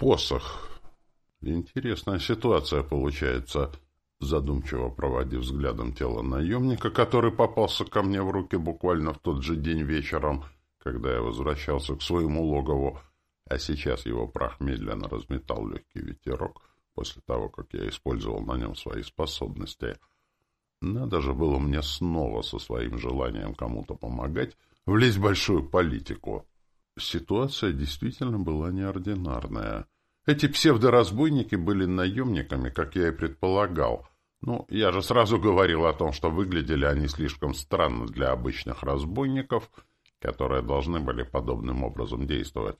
посох. Интересная ситуация получается, задумчиво проводив взглядом тело наемника, который попался ко мне в руки буквально в тот же день вечером, когда я возвращался к своему логову, а сейчас его прах медленно разметал легкий ветерок после того, как я использовал на нем свои способности. Надо же было мне снова со своим желанием кому-то помогать влезть в большую политику. Ситуация действительно была неординарная. Эти псевдоразбойники были наемниками, как я и предполагал. Ну, я же сразу говорил о том, что выглядели они слишком странно для обычных разбойников, которые должны были подобным образом действовать.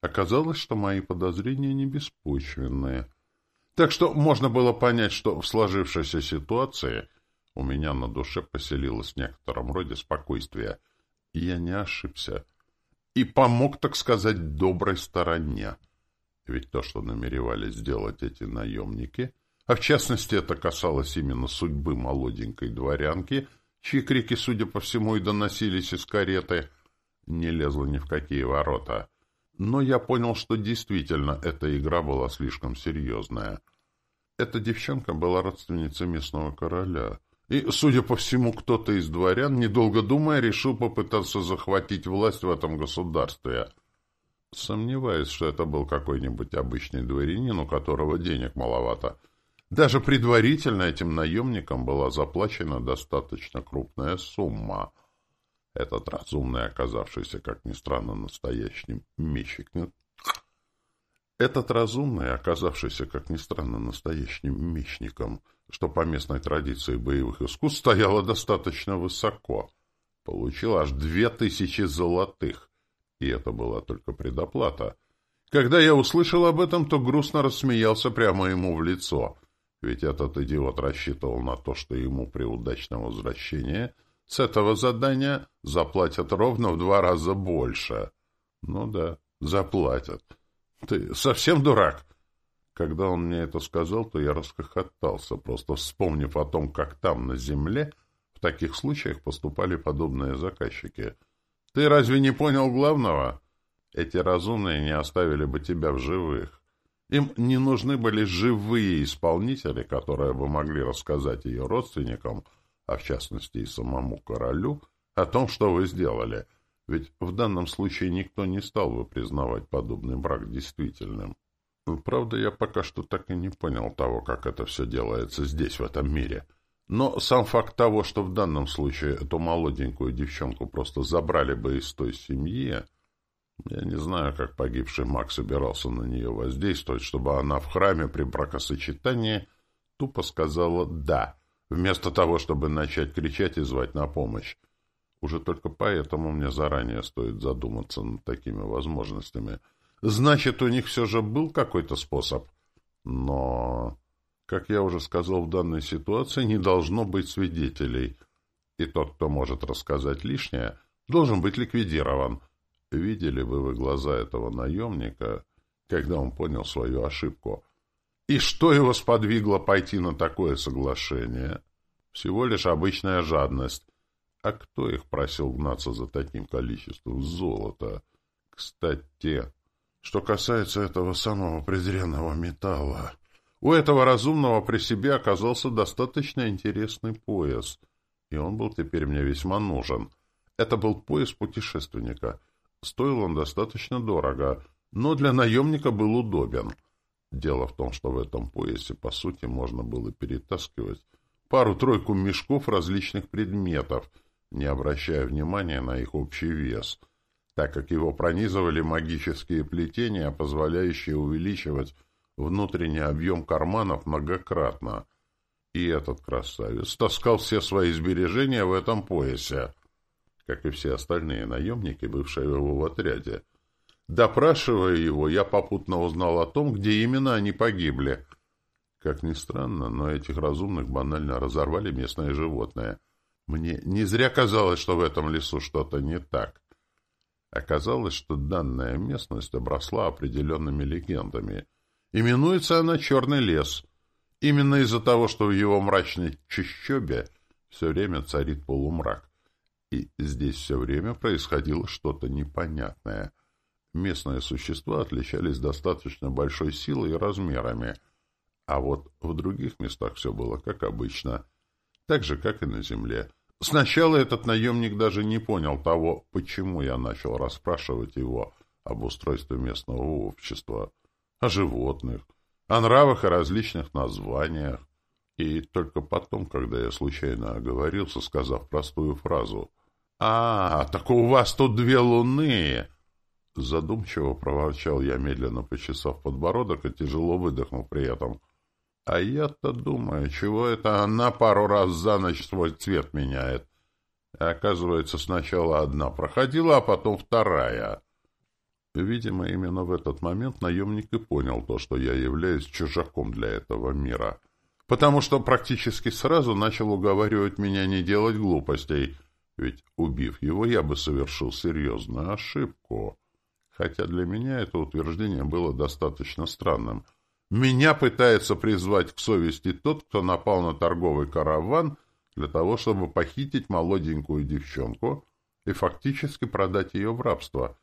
Оказалось, что мои подозрения не беспочвенные. Так что можно было понять, что в сложившейся ситуации у меня на душе поселилось в некотором роде спокойствие. И я не ошибся. И помог, так сказать, доброй стороне. Ведь то, что намеревались сделать эти наемники, а в частности это касалось именно судьбы молоденькой дворянки, чьи крики, судя по всему, и доносились из кареты, не лезло ни в какие ворота. Но я понял, что действительно эта игра была слишком серьезная. Эта девчонка была родственницей местного короля. И, судя по всему, кто-то из дворян, недолго думая, решил попытаться захватить власть в этом государстве. Сомневаюсь, что это был какой-нибудь обычный дворянин, у которого денег маловато. Даже предварительно этим наемникам была заплачена достаточно крупная сумма — этот разумный, оказавшийся, как ни странно, настоящим мечником, этот разумный, оказавшийся, как ни странно, настоящим мечником, что по местной традиции боевых искусств стояло достаточно высоко, получил аж две тысячи золотых, и это была только предоплата. Когда я услышал об этом, то грустно рассмеялся прямо ему в лицо, ведь этот идиот рассчитывал на то, что ему при удачном возвращении — с этого задания заплатят ровно в два раза больше. Ну да, заплатят. Ты совсем дурак? Когда он мне это сказал, то я расхохотался, просто вспомнив о том, как там, на земле, в таких случаях поступали подобные заказчики. Ты разве не понял главного? Эти разумные не оставили бы тебя в живых. Им не нужны были живые исполнители, которые бы могли рассказать ее родственникам — а в частности и самому королю, о том, что вы сделали, ведь в данном случае никто не стал бы признавать подобный брак действительным. Правда, я пока что так и не понял того, как это все делается здесь, в этом мире. Но сам факт того, что в данном случае эту молоденькую девчонку просто забрали бы из той семьи, я не знаю, как погибший маг собирался на нее воздействовать, чтобы она в храме при бракосочетании тупо сказала «да», вместо того, чтобы начать кричать и звать на помощь. Уже только поэтому мне заранее стоит задуматься над такими возможностями. Значит, у них все же был какой-то способ. Но, как я уже сказал, в данной ситуации не должно быть свидетелей. И тот, кто может рассказать лишнее, должен быть ликвидирован. Видели бы вы глаза этого наемника, когда он понял свою ошибку — и что его сподвигло пойти на такое соглашение? Всего лишь обычная жадность. А кто их просил гнаться за таким количеством золота? Кстати, что касается этого самого презренного металла, у этого разумного при себе оказался достаточно интересный пояс, и он был теперь мне весьма нужен. Это был пояс путешественника. Стоил он достаточно дорого, но для наемника был удобен — Дело в том, что в этом поясе, по сути, можно было перетаскивать пару-тройку мешков различных предметов, не обращая внимания на их общий вес, так как его пронизывали магические плетения, позволяющие увеличивать внутренний объем карманов многократно. И этот красавец таскал все свои сбережения в этом поясе, как и все остальные наемники, бывшие его в отряде — Допрашивая его, я попутно узнал о том, где именно они погибли. Как ни странно, но этих разумных банально разорвали местное животное. Мне не зря казалось, что в этом лесу что-то не так. Оказалось, что данная местность обросла определенными легендами. Именуется она «Черный лес». Именно из-за того, что в его мрачной чащобе все время царит полумрак. И здесь все время происходило что-то непонятное — Местные существа отличались достаточно большой силой и размерами, а вот в других местах все было как обычно, так же, как и на земле. Сначала этот наемник даже не понял того, почему я начал расспрашивать его об устройстве местного общества, о животных, о нравах и различных названиях. И только потом, когда я случайно оговорился, сказав простую фразу «А, так у вас тут две луны!» Задумчиво проворчал я, медленно почесав подбородок и тяжело выдохнул при этом. А я-то думаю, чего это она пару раз за ночь свой цвет меняет? И оказывается, сначала одна проходила, а потом вторая. Видимо, именно в этот момент наемник и понял то, что я являюсь чужаком для этого мира. Потому что практически сразу начал уговаривать меня не делать глупостей, ведь, убив его, я бы совершил серьезную ошибку хотя для меня это утверждение было достаточно странным. Меня пытается призвать к совести тот, кто напал на торговый караван для того, чтобы похитить молоденькую девчонку и фактически продать ее в рабство.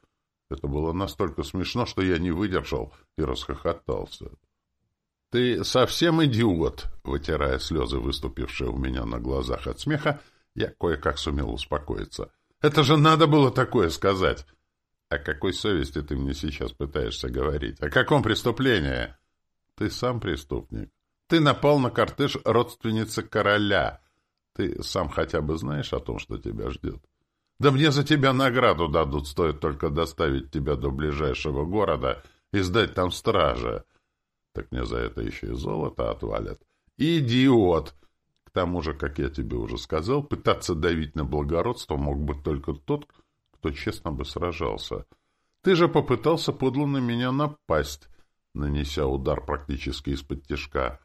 Это было настолько смешно, что я не выдержал и расхохотался. «Ты совсем идиот!» Вытирая слезы, выступившие у меня на глазах от смеха, я кое-как сумел успокоиться. «Это же надо было такое сказать!» О какой совести ты мне сейчас пытаешься говорить? О каком преступлении? Ты сам преступник. Ты напал на кортеж родственницы короля. Ты сам хотя бы знаешь о том, что тебя ждет? Да мне за тебя награду дадут, стоит только доставить тебя до ближайшего города и сдать там страже. Так мне за это еще и золото отвалят. Идиот! К тому же, как я тебе уже сказал, пытаться давить на благородство мог бы только тот, кто честно бы сражался. Ты же попытался подло на меня напасть, нанеся удар практически из-под тяжка.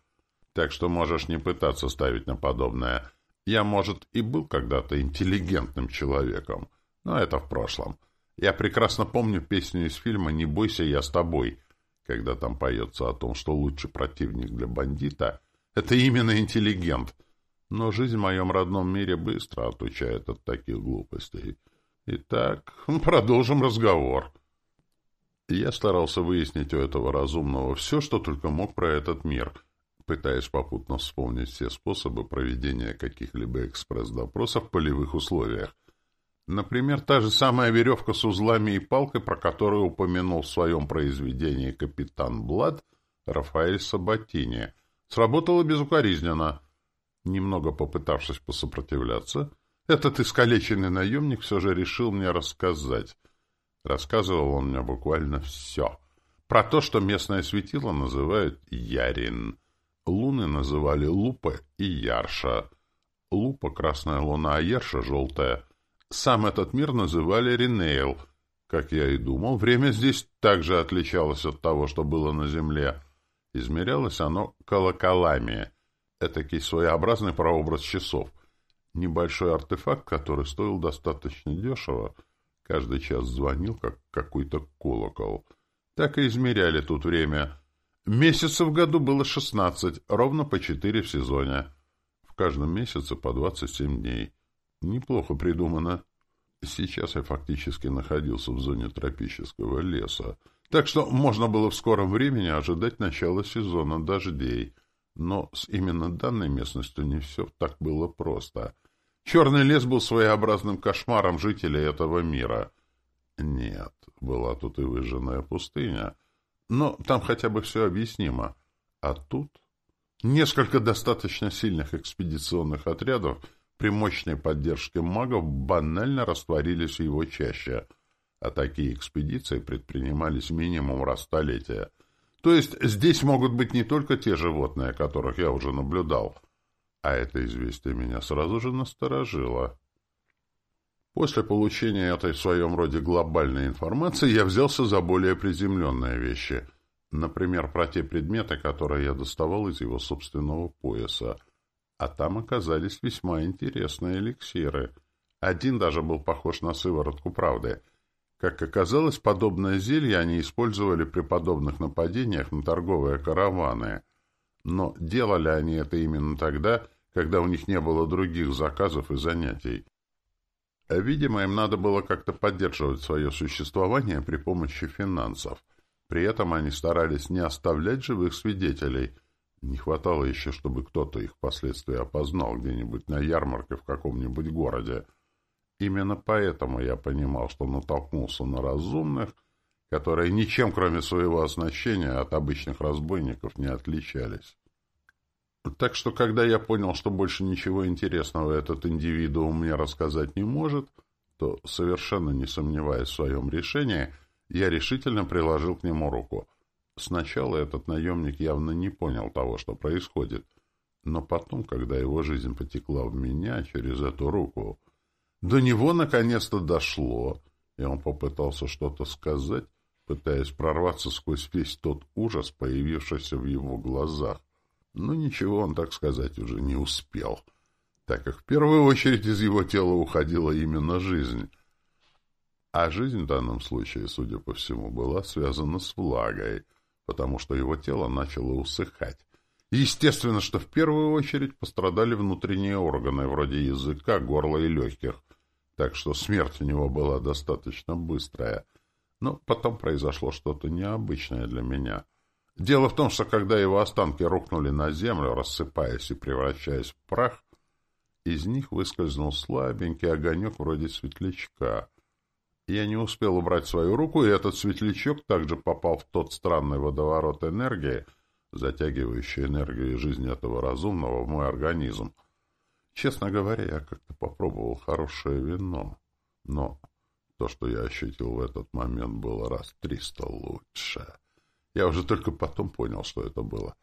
Так что можешь не пытаться ставить на подобное. Я, может, и был когда-то интеллигентным человеком, но это в прошлом. Я прекрасно помню песню из фильма «Не бойся, я с тобой», когда там поется о том, что лучший противник для бандита — это именно интеллигент. Но жизнь в моем родном мире быстро отучает от таких глупостей. Итак, продолжим разговор. Я старался выяснить у этого разумного все, что только мог про этот мир, пытаясь попутно вспомнить все способы проведения каких-либо экспресс-допросов в полевых условиях. Например, та же самая веревка с узлами и палкой, про которую упомянул в своем произведении капитан Блад Рафаэль Сабатини, сработала безукоризненно. Немного попытавшись посопротивляться, этот искалеченный наемник все же решил мне рассказать. Рассказывал он мне буквально все. Про то, что местное светило называют Ярин. Луны называли Лупа и Ярша. Лупа — красная луна, а Ярша — желтая. Сам этот мир называли Ринейл. Как я и думал, время здесь также отличалось от того, что было на Земле. Измерялось оно колоколами. Этакий своеобразный прообраз часов — Небольшой артефакт, который стоил достаточно дешево, каждый час звонил, как какой-то колокол. Так и измеряли тут время. Месяцев в году было шестнадцать, ровно по четыре в сезоне. В каждом месяце по двадцать семь дней. Неплохо придумано. Сейчас я фактически находился в зоне тропического леса, так что можно было в скором времени ожидать начала сезона дождей. Но с именно данной местностью не все так было просто. Черный лес был своеобразным кошмаром жителей этого мира. Нет, была тут и выжженная пустыня. Но там хотя бы все объяснимо. А тут несколько достаточно сильных экспедиционных отрядов при мощной поддержке магов банально растворились в его чаще, а такие экспедиции предпринимались минимум раз в столетие. То есть здесь могут быть не только те животные, которых я уже наблюдал — а это известие меня сразу же насторожило. После получения этой в своем роде глобальной информации я взялся за более приземленные вещи. Например, про те предметы, которые я доставал из его собственного пояса. А там оказались весьма интересные эликсиры. Один даже был похож на сыворотку правды. Как оказалось, подобное зелье они использовали при подобных нападениях на торговые караваны — но делали они это именно тогда, когда у них не было других заказов и занятий. Видимо, им надо было как-то поддерживать свое существование при помощи финансов. При этом они старались не оставлять живых свидетелей. Не хватало еще, чтобы кто-то их впоследствии опознал где-нибудь на ярмарке в каком-нибудь городе. Именно поэтому я понимал, что натолкнулся на разумных, которые ничем, кроме своего оснащения, от обычных разбойников не отличались. Так что, когда я понял, что больше ничего интересного этот индивидуум мне рассказать не может, то, совершенно не сомневаясь в своем решении, я решительно приложил к нему руку. Сначала этот наемник явно не понял того, что происходит, но потом, когда его жизнь потекла в меня через эту руку, до него наконец-то дошло, и он попытался что-то сказать, пытаясь прорваться сквозь весь тот ужас, появившийся в его глазах. Но ничего он, так сказать, уже не успел, так как в первую очередь из его тела уходила именно жизнь. А жизнь в данном случае, судя по всему, была связана с влагой, потому что его тело начало усыхать. Естественно, что в первую очередь пострадали внутренние органы, вроде языка, горла и легких, так что смерть у него была достаточно быстрая. Но потом произошло что-то необычное для меня — Дело в том, что когда его останки рухнули на землю, рассыпаясь и превращаясь в прах, из них выскользнул слабенький огонек вроде светлячка. Я не успел убрать свою руку, и этот светлячок также попал в тот странный водоворот энергии, затягивающий энергию жизни этого разумного в мой организм. Честно говоря, я как-то попробовал хорошее вино, но то, что я ощутил в этот момент, было раз триста лучше. Я уже только потом понял, что это было.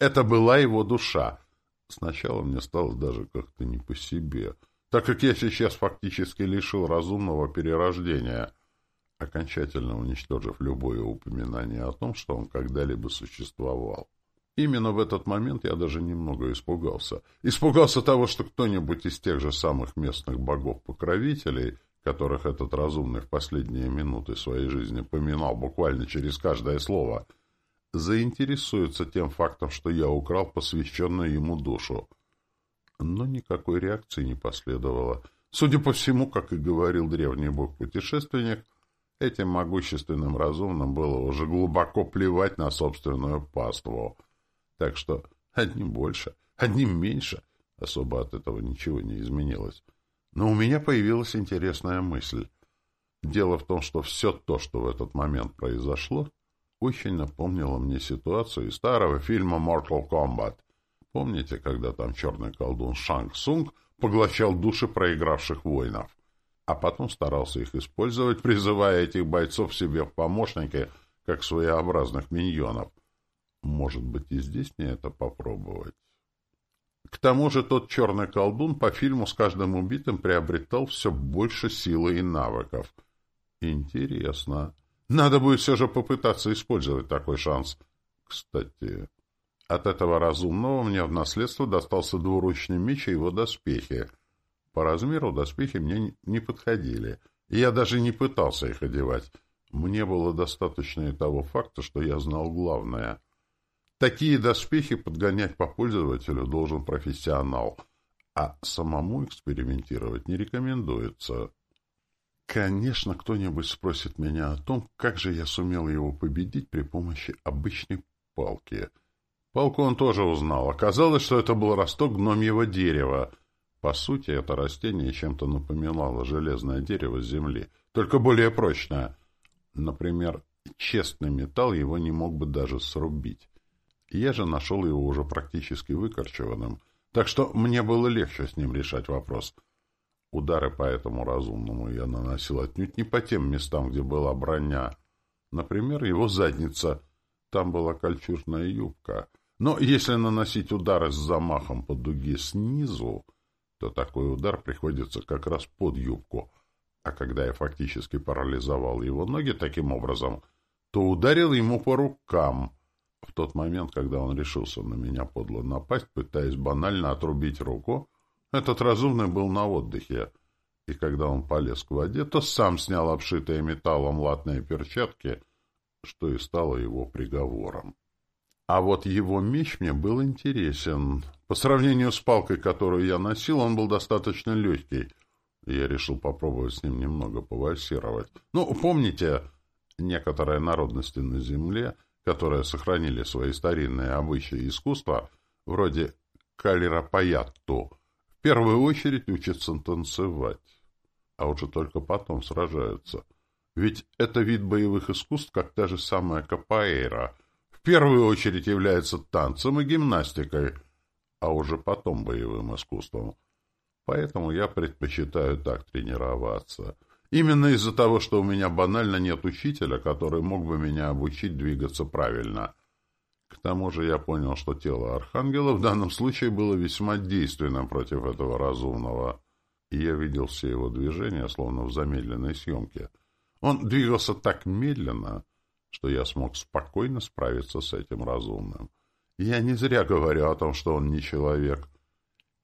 Это была его душа. Сначала мне стало даже как-то не по себе, так как я сейчас фактически лишил разумного перерождения, окончательно уничтожив любое упоминание о том, что он когда-либо существовал. Именно в этот момент я даже немного испугался. Испугался того, что кто-нибудь из тех же самых местных богов-покровителей, которых этот разумный в последние минуты своей жизни поминал буквально через каждое слово, заинтересуется тем фактом, что я украл посвященную ему душу. Но никакой реакции не последовало. Судя по всему, как и говорил древний бог-путешественник, этим могущественным разумным было уже глубоко плевать на собственную паству. Так что одним больше, одним меньше, особо от этого ничего не изменилось. Но у меня появилась интересная мысль. Дело в том, что все то, что в этот момент произошло, очень напомнило мне ситуацию из старого фильма Mortal Kombat. Помните, когда там черный колдун Шанг Сунг поглощал души проигравших воинов, а потом старался их использовать, призывая этих бойцов себе в помощники, как своеобразных миньонов? Может быть, и здесь не это попробовать? К тому же тот черный колдун по фильму с каждым убитым приобретал все больше силы и навыков. Интересно. Надо будет все же попытаться использовать такой шанс. Кстати, от этого разумного мне в наследство достался двуручный меч и его доспехи. По размеру доспехи мне не подходили, и я даже не пытался их одевать. Мне было достаточно и того факта, что я знал главное. Такие доспехи подгонять по пользователю должен профессионал, а самому экспериментировать не рекомендуется. Конечно, кто-нибудь спросит меня о том, как же я сумел его победить при помощи обычной палки. Палку он тоже узнал. Оказалось, что это был росток гномьего дерева. По сути, это растение чем-то напоминало железное дерево с земли, только более прочное. Например, честный металл его не мог бы даже срубить. Я же нашел его уже практически выкорчеванным, так что мне было легче с ним решать вопрос — Удары по этому разумному я наносил отнюдь не по тем местам, где была броня. Например, его задница. Там была кольчужная юбка. Но если наносить удары с замахом по дуге снизу, то такой удар приходится как раз под юбку. А когда я фактически парализовал его ноги таким образом, то ударил ему по рукам. Тот момент, когда он решился на меня подло напасть, пытаясь банально отрубить руку, этот разумный был на отдыхе, и когда он полез к воде, то сам снял обшитые металлом латные перчатки, что и стало его приговором. А вот его меч мне был интересен. По сравнению с палкой, которую я носил, он был достаточно легкий. Я решил попробовать с ним немного повальсировать. Ну, помните, некоторые народности на Земле, которые сохранили свои старинные обычаи и искусства, вроде калерапаятту, в первую очередь учатся танцевать, а уже только потом сражаются. Ведь это вид боевых искусств, как та же самая капоэйра, в первую очередь является танцем и гимнастикой, а уже потом боевым искусством. Поэтому я предпочитаю так тренироваться. Именно из-за того, что у меня банально нет учителя, который мог бы меня обучить двигаться правильно. К тому же я понял, что тело Архангела в данном случае было весьма действенным против этого разумного. И я видел все его движения, словно в замедленной съемке. Он двигался так медленно, что я смог спокойно справиться с этим разумным. Я не зря говорю о том, что он не человек.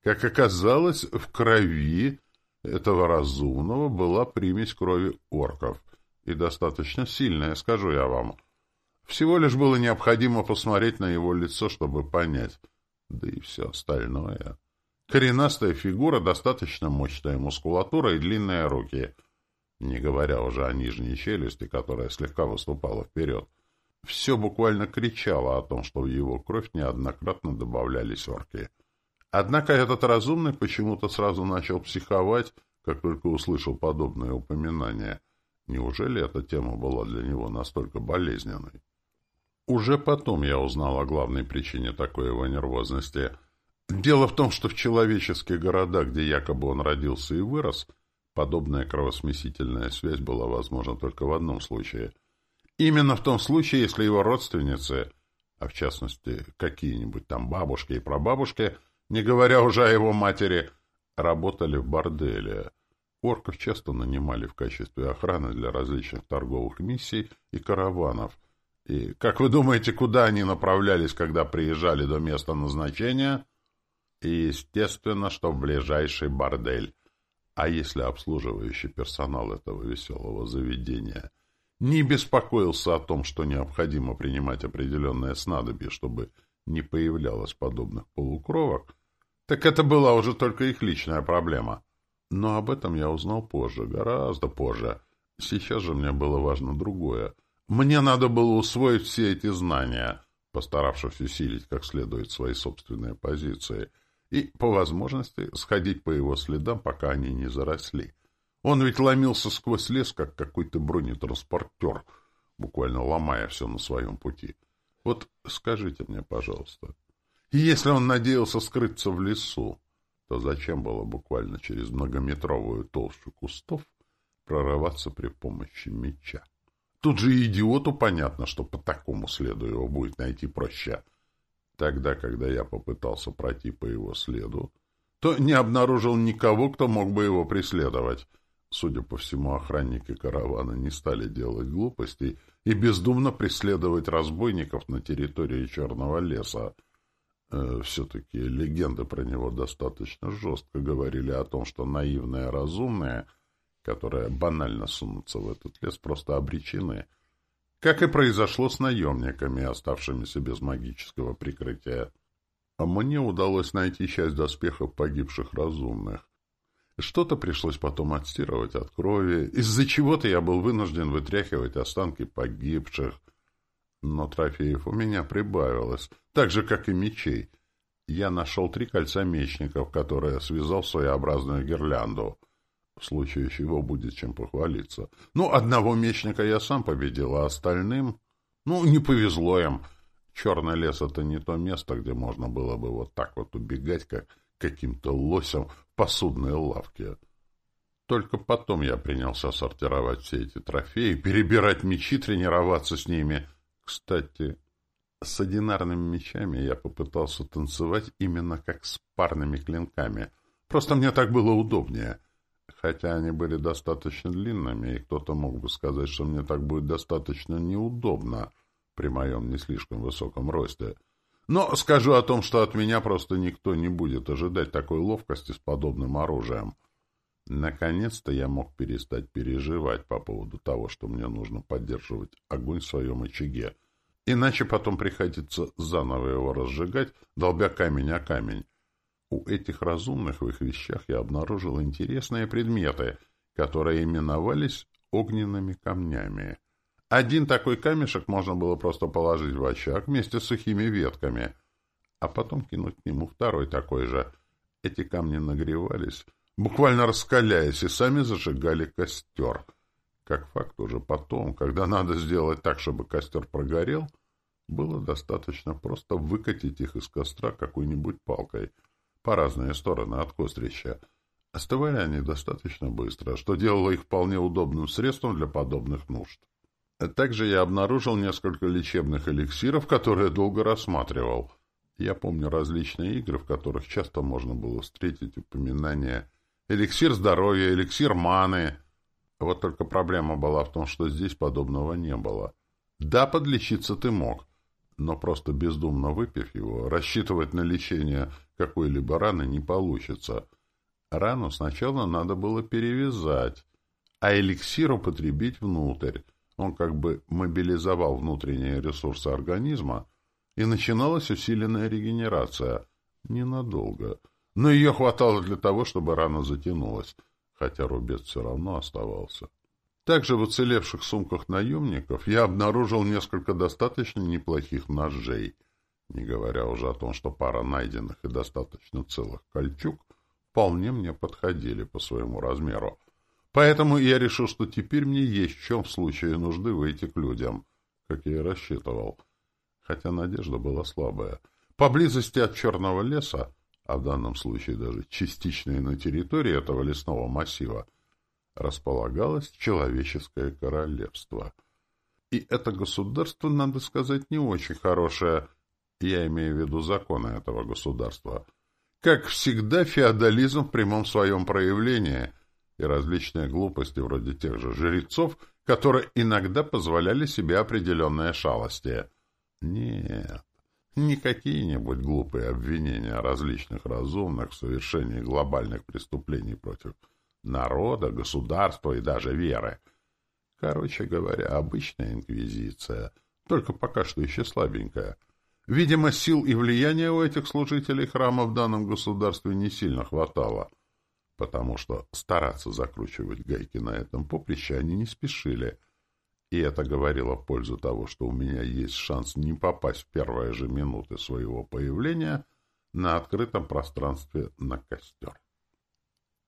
Как оказалось, в крови этого разумного была примесь крови орков. И достаточно сильная, скажу я вам. Всего лишь было необходимо посмотреть на его лицо, чтобы понять. Да и все остальное. Коренастая фигура, достаточно мощная мускулатура и длинные руки. Не говоря уже о нижней челюсти, которая слегка выступала вперед. Все буквально кричало о том, что в его кровь неоднократно добавлялись орки. Однако этот разумный почему-то сразу начал психовать, как только услышал подобное упоминание. Неужели эта тема была для него настолько болезненной? Уже потом я узнал о главной причине такой его нервозности. Дело в том, что в человеческих городах, где якобы он родился и вырос, подобная кровосмесительная связь была возможна только в одном случае. Именно в том случае, если его родственницы, а в частности какие-нибудь там бабушки и прабабушки – не говоря уже о его матери, работали в борделе. Орков часто нанимали в качестве охраны для различных торговых миссий и караванов. И, как вы думаете, куда они направлялись, когда приезжали до места назначения? И, естественно, что в ближайший бордель. А если обслуживающий персонал этого веселого заведения не беспокоился о том, что необходимо принимать определенное снадобье, чтобы не появлялось подобных полукровок, так это была уже только их личная проблема. Но об этом я узнал позже, гораздо позже. Сейчас же мне было важно другое. Мне надо было усвоить все эти знания, постаравшись усилить как следует свои собственные позиции, и, по возможности, сходить по его следам, пока они не заросли. Он ведь ломился сквозь лес, как какой-то бронетранспортер, буквально ломая все на своем пути. Вот скажите мне, пожалуйста, и если он надеялся скрыться в лесу, то зачем было буквально через многометровую толщу кустов прорываться при помощи меча? Тут же идиоту понятно, что по такому следу его будет найти проще. Тогда, когда я попытался пройти по его следу, то не обнаружил никого, кто мог бы его преследовать. Судя по всему, охранники каравана не стали делать глупостей и бездумно преследовать разбойников на территории Черного леса, Э, все-таки легенды про него достаточно жестко говорили о том, что наивные разумные, которые банально сунутся в этот лес, просто обречены. Как и произошло с наемниками, оставшимися без магического прикрытия. А мне удалось найти часть доспехов погибших разумных. Что-то пришлось потом отстирывать от крови, из-за чего-то я был вынужден вытряхивать останки погибших, но трофеев у меня прибавилось, так же, как и мечей. Я нашел три кольца мечников, которые связал в своеобразную гирлянду. В случае чего будет чем похвалиться. Ну, одного мечника я сам победил, а остальным... Ну, не повезло им. Черный лес — это не то место, где можно было бы вот так вот убегать, как каким-то лосем в посудной лавке. Только потом я принялся сортировать все эти трофеи, перебирать мечи, тренироваться с ними — кстати, с одинарными мечами я попытался танцевать именно как с парными клинками. Просто мне так было удобнее. Хотя они были достаточно длинными, и кто-то мог бы сказать, что мне так будет достаточно неудобно при моем не слишком высоком росте. Но скажу о том, что от меня просто никто не будет ожидать такой ловкости с подобным оружием. Наконец-то я мог перестать переживать по поводу того, что мне нужно поддерживать огонь в своем очаге. Иначе потом приходится заново его разжигать, долбя камень о камень. У этих разумных в их вещах я обнаружил интересные предметы, которые именовались огненными камнями. Один такой камешек можно было просто положить в очаг вместе с сухими ветками, а потом кинуть к нему второй такой же. Эти камни нагревались, буквально раскаляясь, и сами зажигали костер. Как факт, уже потом, когда надо сделать так, чтобы костер прогорел, было достаточно просто выкатить их из костра какой-нибудь палкой по разные стороны от кострища. Остывали они достаточно быстро, что делало их вполне удобным средством для подобных нужд. Также я обнаружил несколько лечебных эликсиров, которые долго рассматривал. Я помню различные игры, в которых часто можно было встретить упоминания эликсир здоровья, эликсир маны. Вот только проблема была в том, что здесь подобного не было. Да, подлечиться ты мог, но просто бездумно выпив его, рассчитывать на лечение какой-либо раны не получится. Рану сначала надо было перевязать, а эликсир употребить внутрь. Он как бы мобилизовал внутренние ресурсы организма, и начиналась усиленная регенерация. Ненадолго. Но ее хватало для того, чтобы рана затянулась, хотя рубец все равно оставался. Также в уцелевших сумках наемников я обнаружил несколько достаточно неплохих ножей, не говоря уже о том, что пара найденных и достаточно целых кольчуг вполне мне подходили по своему размеру. Поэтому я решил, что теперь мне есть в чем в случае нужды выйти к людям, как я и рассчитывал. Хотя надежда была слабая. Поблизости от черного леса, а в данном случае даже частично и на территории этого лесного массива, располагалось человеческое королевство. И это государство, надо сказать, не очень хорошее. Я имею в виду законы этого государства. Как всегда, феодализм в прямом своем проявлении и различные глупости вроде тех же жрецов, которые иногда позволяли себе определенные шалости. Нет, не какие-нибудь глупые обвинения различных разумных в совершении глобальных преступлений против народа, государства и даже веры. Короче говоря, обычная инквизиция, только пока что еще слабенькая. Видимо, сил и влияния у этих служителей храма в данном государстве не сильно хватало, потому что стараться закручивать гайки на этом поприще они не спешили. И это говорило в пользу того, что у меня есть шанс не попасть в первые же минуты своего появления на открытом пространстве на костер.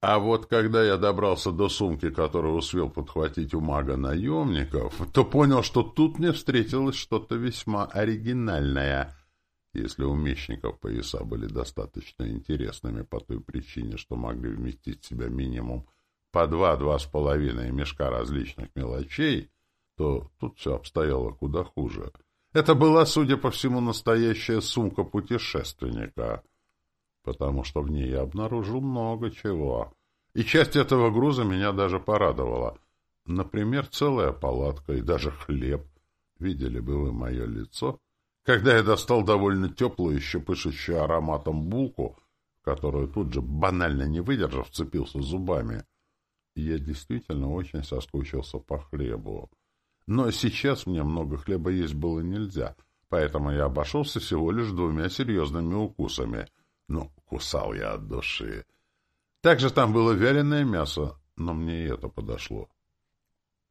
А вот когда я добрался до сумки, которую успел подхватить у мага наемников, то понял, что тут мне встретилось что-то весьма оригинальное. Если у мечников пояса были достаточно интересными по той причине, что могли вместить в себя минимум по два-два с половиной мешка различных мелочей, то тут все обстояло куда хуже. Это была, судя по всему, настоящая сумка путешественника — потому что в ней я обнаружил много чего. И часть этого груза меня даже порадовала. Например, целая палатка и даже хлеб. Видели бы вы мое лицо, когда я достал довольно теплую, еще пышущую ароматом булку, которую тут же, банально не выдержав, вцепился зубами. я действительно очень соскучился по хлебу. Но сейчас мне много хлеба есть было нельзя, поэтому я обошелся всего лишь двумя серьезными укусами — ну, кусал я от души. Также там было вяленое мясо, но мне и это подошло.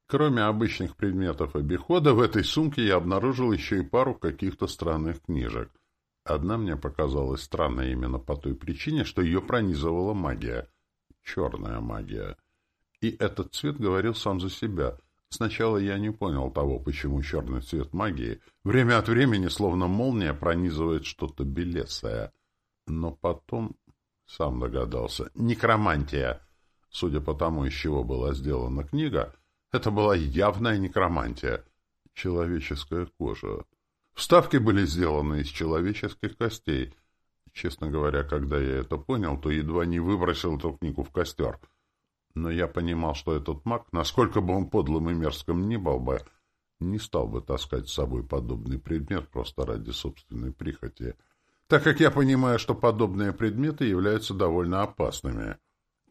Кроме обычных предметов обихода, в этой сумке я обнаружил еще и пару каких-то странных книжек. Одна мне показалась странной именно по той причине, что ее пронизывала магия. Черная магия. И этот цвет говорил сам за себя. Сначала я не понял того, почему черный цвет магии время от времени, словно молния, пронизывает что-то белесое. Но потом, сам догадался, некромантия. Судя по тому, из чего была сделана книга, это была явная некромантия. Человеческая кожа. Вставки были сделаны из человеческих костей. Честно говоря, когда я это понял, то едва не выбросил эту книгу в костер. Но я понимал, что этот маг, насколько бы он подлым и мерзким ни был бы, не стал бы таскать с собой подобный предмет просто ради собственной прихоти — так как я понимаю, что подобные предметы являются довольно опасными.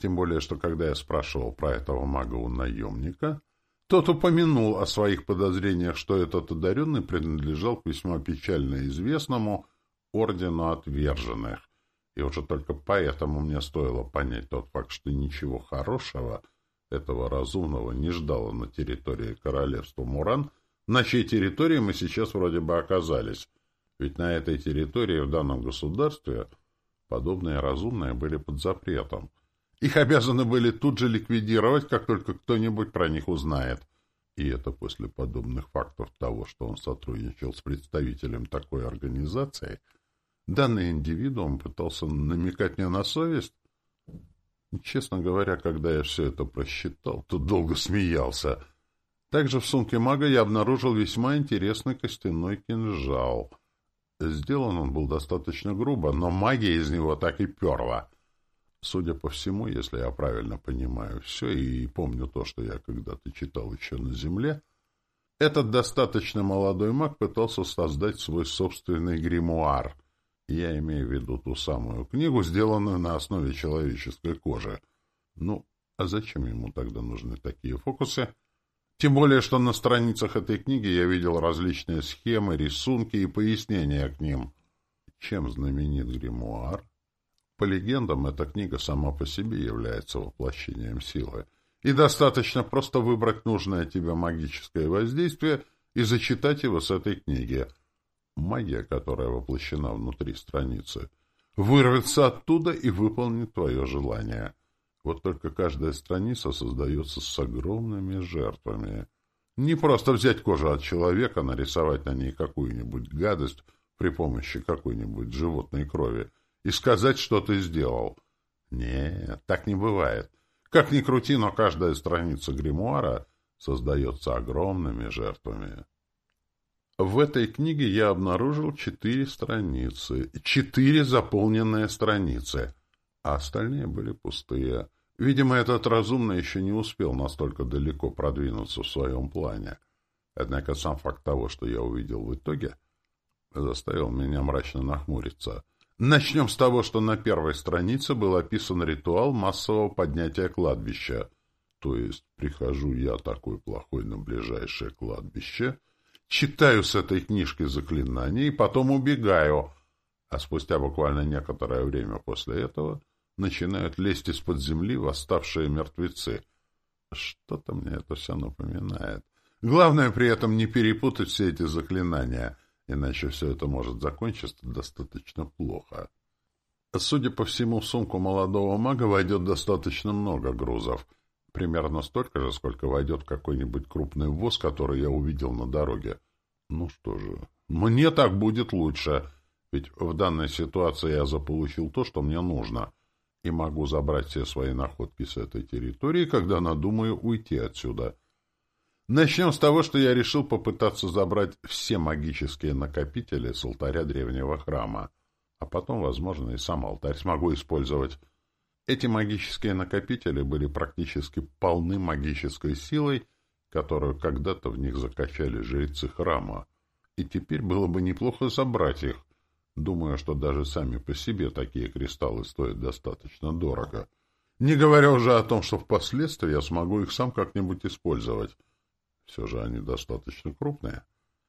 Тем более, что когда я спрашивал про этого мага у наемника, тот упомянул о своих подозрениях, что этот одаренный принадлежал к весьма печально известному ордену отверженных, И уже только поэтому мне стоило понять тот факт, что ничего хорошего этого разумного не ждало на территории королевства Муран, на чьей территории мы сейчас вроде бы оказались. Ведь на этой территории в данном государстве подобные разумные были под запретом. Их обязаны были тут же ликвидировать, как только кто-нибудь про них узнает. И это после подобных фактов того, что он сотрудничал с представителем такой организации — Данный индивидуум пытался намекать мне на совесть. Честно говоря, когда я все это просчитал, то долго смеялся. Также в сумке мага я обнаружил весьма интересный костяной кинжал. Сделан он был достаточно грубо, но магия из него так и перла. Судя по всему, если я правильно понимаю все и помню то, что я когда-то читал еще на земле, этот достаточно молодой маг пытался создать свой собственный гримуар — я имею в виду ту самую книгу, сделанную на основе человеческой кожи. Ну, а зачем ему тогда нужны такие фокусы? Тем более, что на страницах этой книги я видел различные схемы, рисунки и пояснения к ним. Чем знаменит гримуар? По легендам, эта книга сама по себе является воплощением силы. И достаточно просто выбрать нужное тебе магическое воздействие и зачитать его с этой книги — магия, которая воплощена внутри страницы, вырвется оттуда и выполнит твое желание. Вот только каждая страница создается с огромными жертвами. Не просто взять кожу от человека, нарисовать на ней какую-нибудь гадость при помощи какой-нибудь животной крови и сказать, что ты сделал. Нет, так не бывает. Как ни крути, но каждая страница гримуара создается огромными жертвами. В этой книге я обнаружил четыре страницы, четыре заполненные страницы, а остальные были пустые. Видимо, этот разумный еще не успел настолько далеко продвинуться в своем плане. Однако сам факт того, что я увидел в итоге, заставил меня мрачно нахмуриться. Начнем с того, что на первой странице был описан ритуал массового поднятия кладбища. То есть, прихожу я такой плохой на ближайшее кладбище — читаю с этой книжки заклинания и потом убегаю, а спустя буквально некоторое время после этого начинают лезть из-под земли восставшие мертвецы. Что-то мне это все напоминает. Главное при этом не перепутать все эти заклинания, иначе все это может закончиться достаточно плохо. Судя по всему, в сумку молодого мага войдет достаточно много грузов — Примерно столько же, сколько войдет какой-нибудь крупный ввоз, который я увидел на дороге. Ну что же, мне так будет лучше, ведь в данной ситуации я заполучил то, что мне нужно, и могу забрать все свои находки с этой территории, когда надумаю уйти отсюда. Начнем с того, что я решил попытаться забрать все магические накопители с алтаря древнего храма, а потом, возможно, и сам алтарь смогу использовать. Эти магические накопители были практически полны магической силой, которую когда-то в них закачали жрецы храма, и теперь было бы неплохо забрать их. Думаю, что даже сами по себе такие кристаллы стоят достаточно дорого. Не говоря уже о том, что впоследствии я смогу их сам как-нибудь использовать. Все же они достаточно крупные.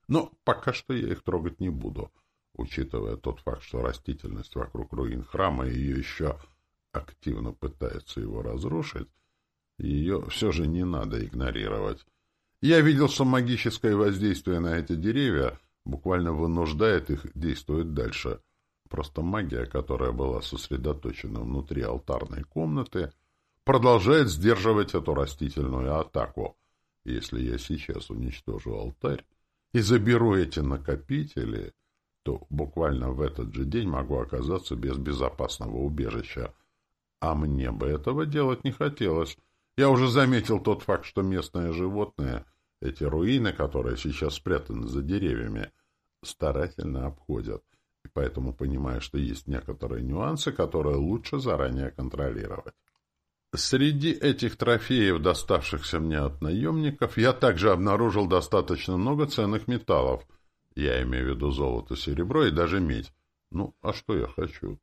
Но пока что я их трогать не буду, учитывая тот факт, что растительность вокруг руин храма и ее еще активно пытается его разрушить, ее все же не надо игнорировать. Я видел, что магическое воздействие на эти деревья буквально вынуждает их действовать дальше. Просто магия, которая была сосредоточена внутри алтарной комнаты, продолжает сдерживать эту растительную атаку. Если я сейчас уничтожу алтарь и заберу эти накопители, то буквально в этот же день могу оказаться без безопасного убежища. А мне бы этого делать не хотелось. Я уже заметил тот факт, что местные животные, эти руины, которые сейчас спрятаны за деревьями, старательно обходят. И поэтому понимаю, что есть некоторые нюансы, которые лучше заранее контролировать. Среди этих трофеев, доставшихся мне от наемников, я также обнаружил достаточно много ценных металлов. Я имею в виду золото, серебро и даже медь. Ну, а что я хочу?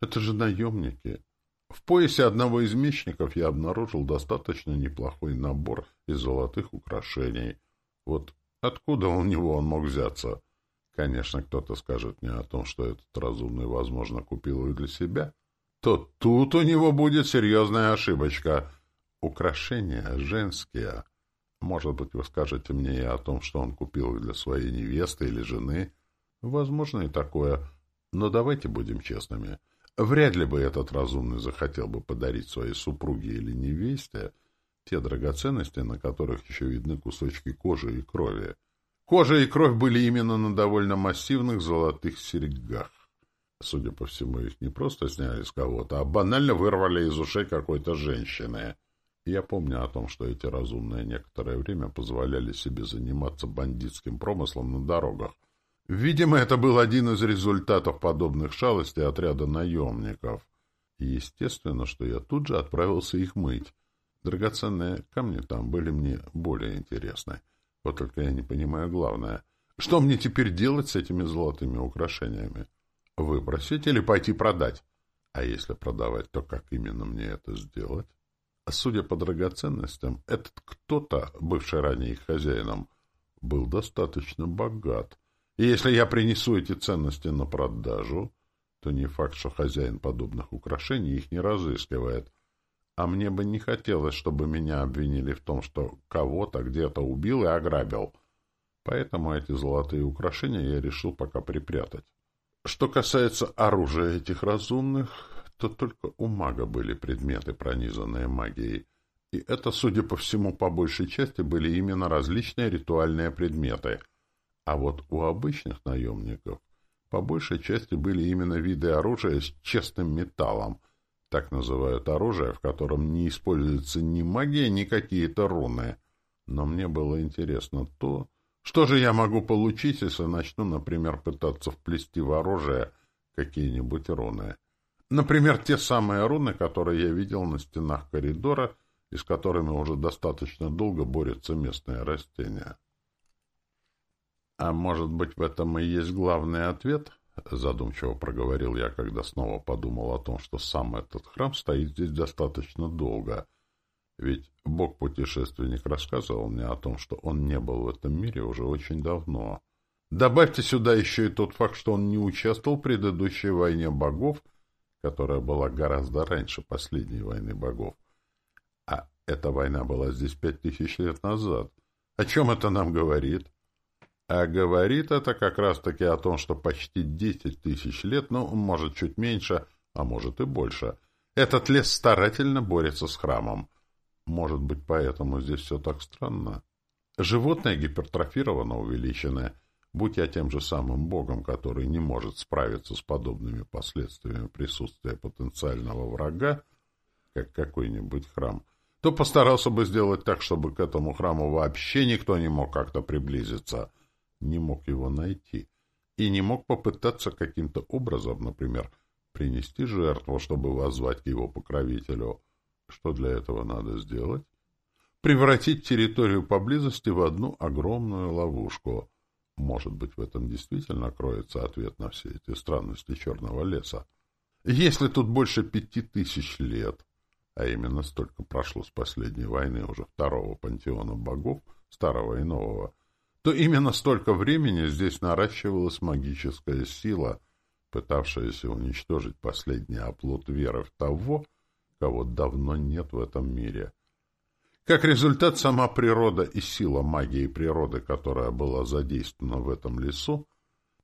Это же наемники. В поясе одного из мечников я обнаружил достаточно неплохой набор из золотых украшений. Вот откуда у него он мог взяться? Конечно, кто-то скажет мне о том, что этот разумный, возможно, купил их для себя, то тут у него будет серьезная ошибочка. Украшения женские. Может быть, вы скажете мне и о том, что он купил их для своей невесты или жены. Возможно и такое. Но давайте будем честными. Вряд ли бы этот разумный захотел бы подарить своей супруге или невесте те драгоценности, на которых еще видны кусочки кожи и крови. Кожа и кровь были именно на довольно массивных золотых серьгах. Судя по всему, их не просто сняли с кого-то, а банально вырвали из ушей какой-то женщины. Я помню о том, что эти разумные некоторое время позволяли себе заниматься бандитским промыслом на дорогах. Видимо, это был один из результатов подобных шалостей отряда наемников. Естественно, что я тут же отправился их мыть. Драгоценные камни там были мне более интересны. Вот только я не понимаю главное. Что мне теперь делать с этими золотыми украшениями? Выбросить или пойти продать? А если продавать, то как именно мне это сделать? Судя по драгоценностям, этот кто-то, бывший ранее их хозяином, был достаточно богат. И если я принесу эти ценности на продажу, то не факт, что хозяин подобных украшений их не разыскивает — а мне бы не хотелось, чтобы меня обвинили в том, что кого-то где-то убил и ограбил. Поэтому эти золотые украшения я решил пока припрятать. Что касается оружия этих разумных, то только у мага были предметы, пронизанные магией. И это, судя по всему, по большей части были именно различные ритуальные предметы. А вот у обычных наемников по большей части были именно виды оружия с честным металлом — так называют оружие, в котором не используется ни магия, ни какие-то руны. Но мне было интересно то, что же я могу получить, если начну, например, пытаться вплести в оружие какие-нибудь руны. Например, те самые руны, которые я видел на стенах коридора и с которыми уже достаточно долго борются местные растения. А может быть, в этом и есть главный ответ —— задумчиво проговорил я, когда снова подумал о том, что сам этот храм стоит здесь достаточно долго. Ведь Бог-путешественник рассказывал мне о том, что он не был в этом мире уже очень давно. Добавьте сюда еще и тот факт, что он не участвовал в предыдущей войне богов, которая была гораздо раньше последней войны богов. А эта война была здесь пять тысяч лет назад. О чем это нам говорит? А говорит это как раз-таки о том, что почти десять тысяч лет, ну, может, чуть меньше, а может и больше, этот лес старательно борется с храмом. Может быть, поэтому здесь все так странно. Животное гипертрофировано, увеличенное. Будь я тем же самым богом, который не может справиться с подобными последствиями присутствия потенциального врага, как какой-нибудь храм, то постарался бы сделать так, чтобы к этому храму вообще никто не мог как-то приблизиться — не мог его найти и не мог попытаться каким-то образом, например, принести жертву, чтобы воззвать к его покровителю. Что для этого надо сделать? Превратить территорию поблизости в одну огромную ловушку. Может быть, в этом действительно кроется ответ на все эти странности черного леса. Если тут больше пяти тысяч лет, а именно столько прошло с последней войны уже второго пантеона богов, старого и нового, то именно столько времени здесь наращивалась магическая сила, пытавшаяся уничтожить последний оплот веры в того, кого давно нет в этом мире. Как результат, сама природа и сила магии природы, которая была задействована в этом лесу,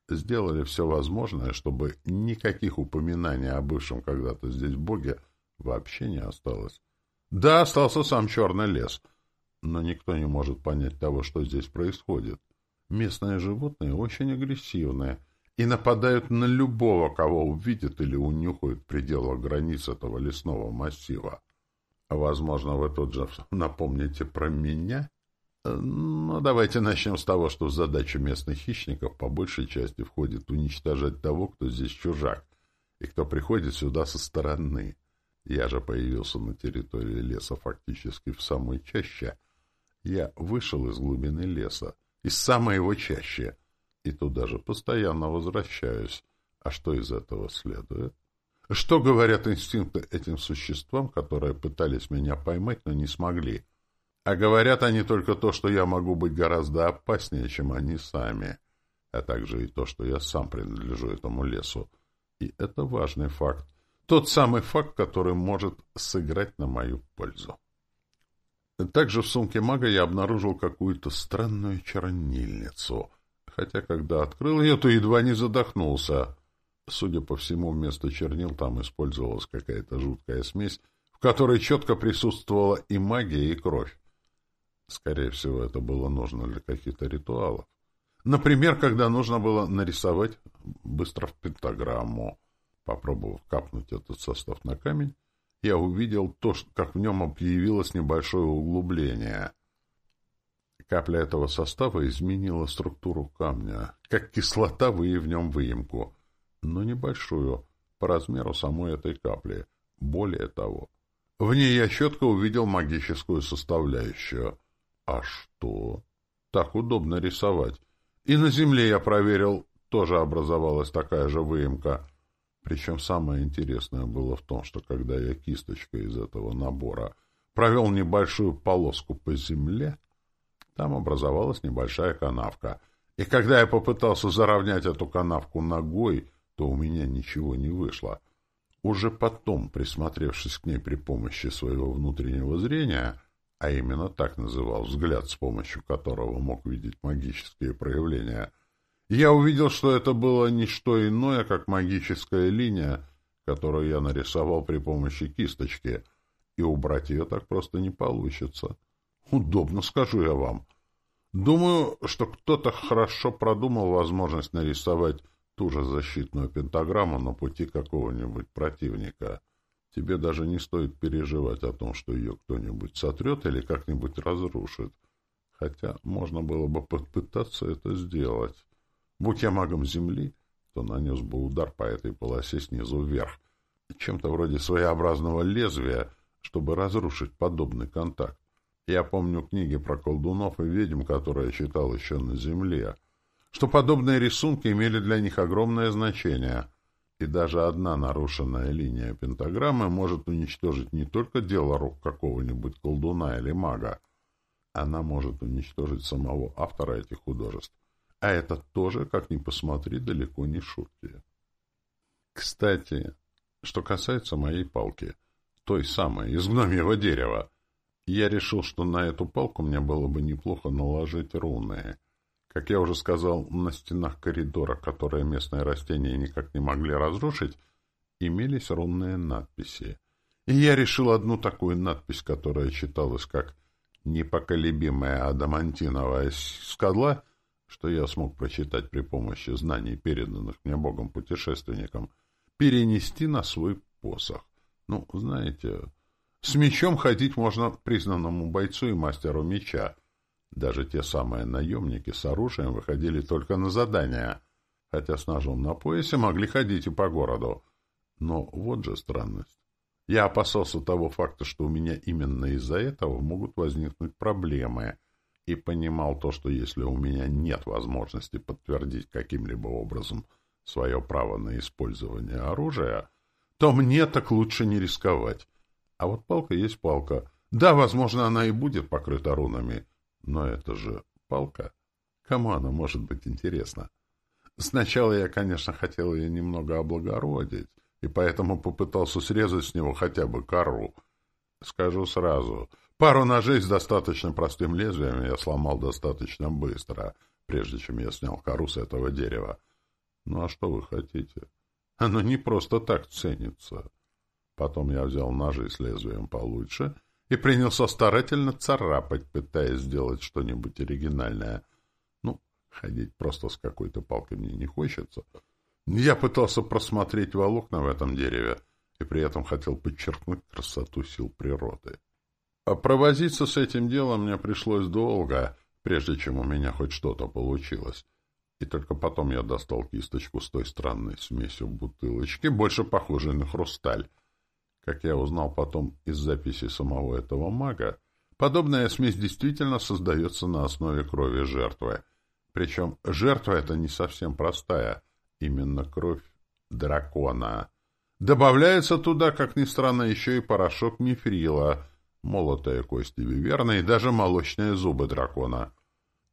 сделали все возможное, чтобы никаких упоминаний о бывшем когда-то здесь боге вообще не осталось. Да, остался сам черный лес — но никто не может понять того, что здесь происходит. Местные животные очень агрессивные и нападают на любого, кого увидят или унюхают в пределах границ этого лесного массива. Возможно, вы тут же напомните про меня? Ну, давайте начнем с того, что в задачу местных хищников по большей части входит уничтожать того, кто здесь чужак, и кто приходит сюда со стороны. Я же появился на территории леса фактически в самой чаще — я вышел из глубины леса, из самой его чаще, и туда же постоянно возвращаюсь. А что из этого следует? Что говорят инстинкты этим существам, которые пытались меня поймать, но не смогли? А говорят они только то, что я могу быть гораздо опаснее, чем они сами. а также и то, что я сам принадлежу этому лесу. И это важный факт. Тот самый факт, который может сыграть на мою пользу. Также в сумке мага я обнаружил какую-то странную чернильницу, хотя когда открыл ее, то едва не задохнулся. Судя по всему, вместо чернил там использовалась какая-то жуткая смесь, в которой четко присутствовала и магия, и кровь. Скорее всего, это было нужно для каких-то ритуалов. Например, когда нужно было нарисовать быстро в пентаграмму. Попробовав капнуть этот состав на камень, я увидел то, как в нем объявилось небольшое углубление. Капля этого состава изменила структуру камня, как кислота вы в нем выемку, но небольшую, по размеру самой этой капли. Более того, в ней я четко увидел магическую составляющую. А что? Так удобно рисовать. И на земле я проверил, тоже образовалась такая же выемка. Причем самое интересное было в том, что когда я кисточкой из этого набора провел небольшую полоску по земле, там образовалась небольшая канавка. И когда я попытался заровнять эту канавку ногой, то у меня ничего не вышло. Уже потом, присмотревшись к ней при помощи своего внутреннего зрения, а именно так называл взгляд, с помощью которого мог видеть магические проявления, я увидел, что это было не что иное, как магическая линия, которую я нарисовал при помощи кисточки, и убрать ее так просто не получится. Удобно, скажу я вам. Думаю, что кто-то хорошо продумал возможность нарисовать ту же защитную пентаграмму на пути какого-нибудь противника. Тебе даже не стоит переживать о том, что ее кто-нибудь сотрет или как-нибудь разрушит. Хотя можно было бы попытаться это сделать. Будь я магом Земли, то нанес бы удар по этой полосе снизу вверх, чем-то вроде своеобразного лезвия, чтобы разрушить подобный контакт. Я помню книги про колдунов и ведьм, которые я читал еще на Земле, что подобные рисунки имели для них огромное значение — и даже одна нарушенная линия пентаграммы может уничтожить не только дело рук какого-нибудь колдуна или мага, она может уничтожить самого автора этих художеств. А это тоже, как ни посмотри, далеко не шутки. Кстати, что касается моей палки, той самой, из гномьего дерева, я решил, что на эту палку мне было бы неплохо наложить руны — как я уже сказал, на стенах коридора, которые местные растения никак не могли разрушить, имелись рунные надписи. И я решил одну такую надпись, которая читалась как «Непоколебимая адамантиновая скадла», что я смог прочитать при помощи знаний, переданных мне Богом-путешественникам, перенести на свой посох. Ну, знаете, с мечом ходить можно признанному бойцу и мастеру меча — даже те самые наемники с оружием выходили только на задания, хотя с ножом на поясе могли ходить и по городу. Но вот же странность. Я опасался того факта, что у меня именно из-за этого могут возникнуть проблемы, и понимал то, что если у меня нет возможности подтвердить каким-либо образом свое право на использование оружия, то мне так лучше не рисковать. А вот палка есть палка. Да, возможно, она и будет покрыта рунами, но это же палка. Кому она может быть интересна? Сначала я, конечно, хотел ее немного облагородить, и поэтому попытался срезать с него хотя бы кору. Скажу сразу, пару ножей с достаточно простым лезвием я сломал достаточно быстро, прежде чем я снял кору с этого дерева. Ну а что вы хотите? Оно не просто так ценится. Потом я взял ножи с лезвием получше — и принялся старательно царапать, пытаясь сделать что-нибудь оригинальное. Ну, ходить просто с какой-то палкой мне не хочется. Я пытался просмотреть волокна в этом дереве и при этом хотел подчеркнуть красоту сил природы. А провозиться с этим делом мне пришлось долго, прежде чем у меня хоть что-то получилось. И только потом я достал кисточку с той странной смесью бутылочки, больше похожей на хрусталь. Как я узнал потом из записи самого этого мага, подобная смесь действительно создается на основе крови жертвы. Причем жертва эта не совсем простая, именно кровь дракона. Добавляется туда, как ни странно, еще и порошок мифрила, молотые кости виверны и даже молочные зубы дракона.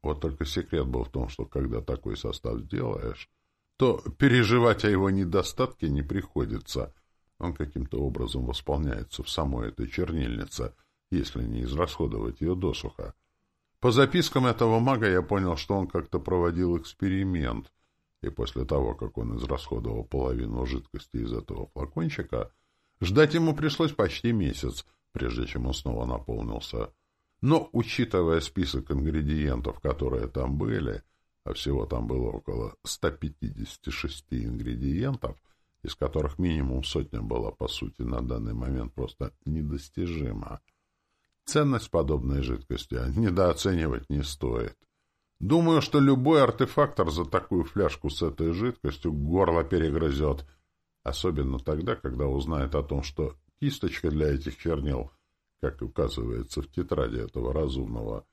Вот только секрет был в том, что когда такой состав сделаешь, то переживать о его недостатке не приходится. Он каким-то образом восполняется в самой этой чернильнице, если не израсходовать ее досуха. По запискам этого мага я понял, что он как-то проводил эксперимент, и после того, как он израсходовал половину жидкости из этого флакончика, ждать ему пришлось почти месяц, прежде чем он снова наполнился. Но, учитывая список ингредиентов, которые там были, а всего там было около 156 ингредиентов, из которых минимум сотня была, по сути, на данный момент просто недостижима, Ценность подобной жидкости недооценивать не стоит. Думаю, что любой артефактор за такую фляжку с этой жидкостью горло перегрызет, особенно тогда, когда узнает о том, что кисточка для этих чернил, как указывается в тетради этого разумного,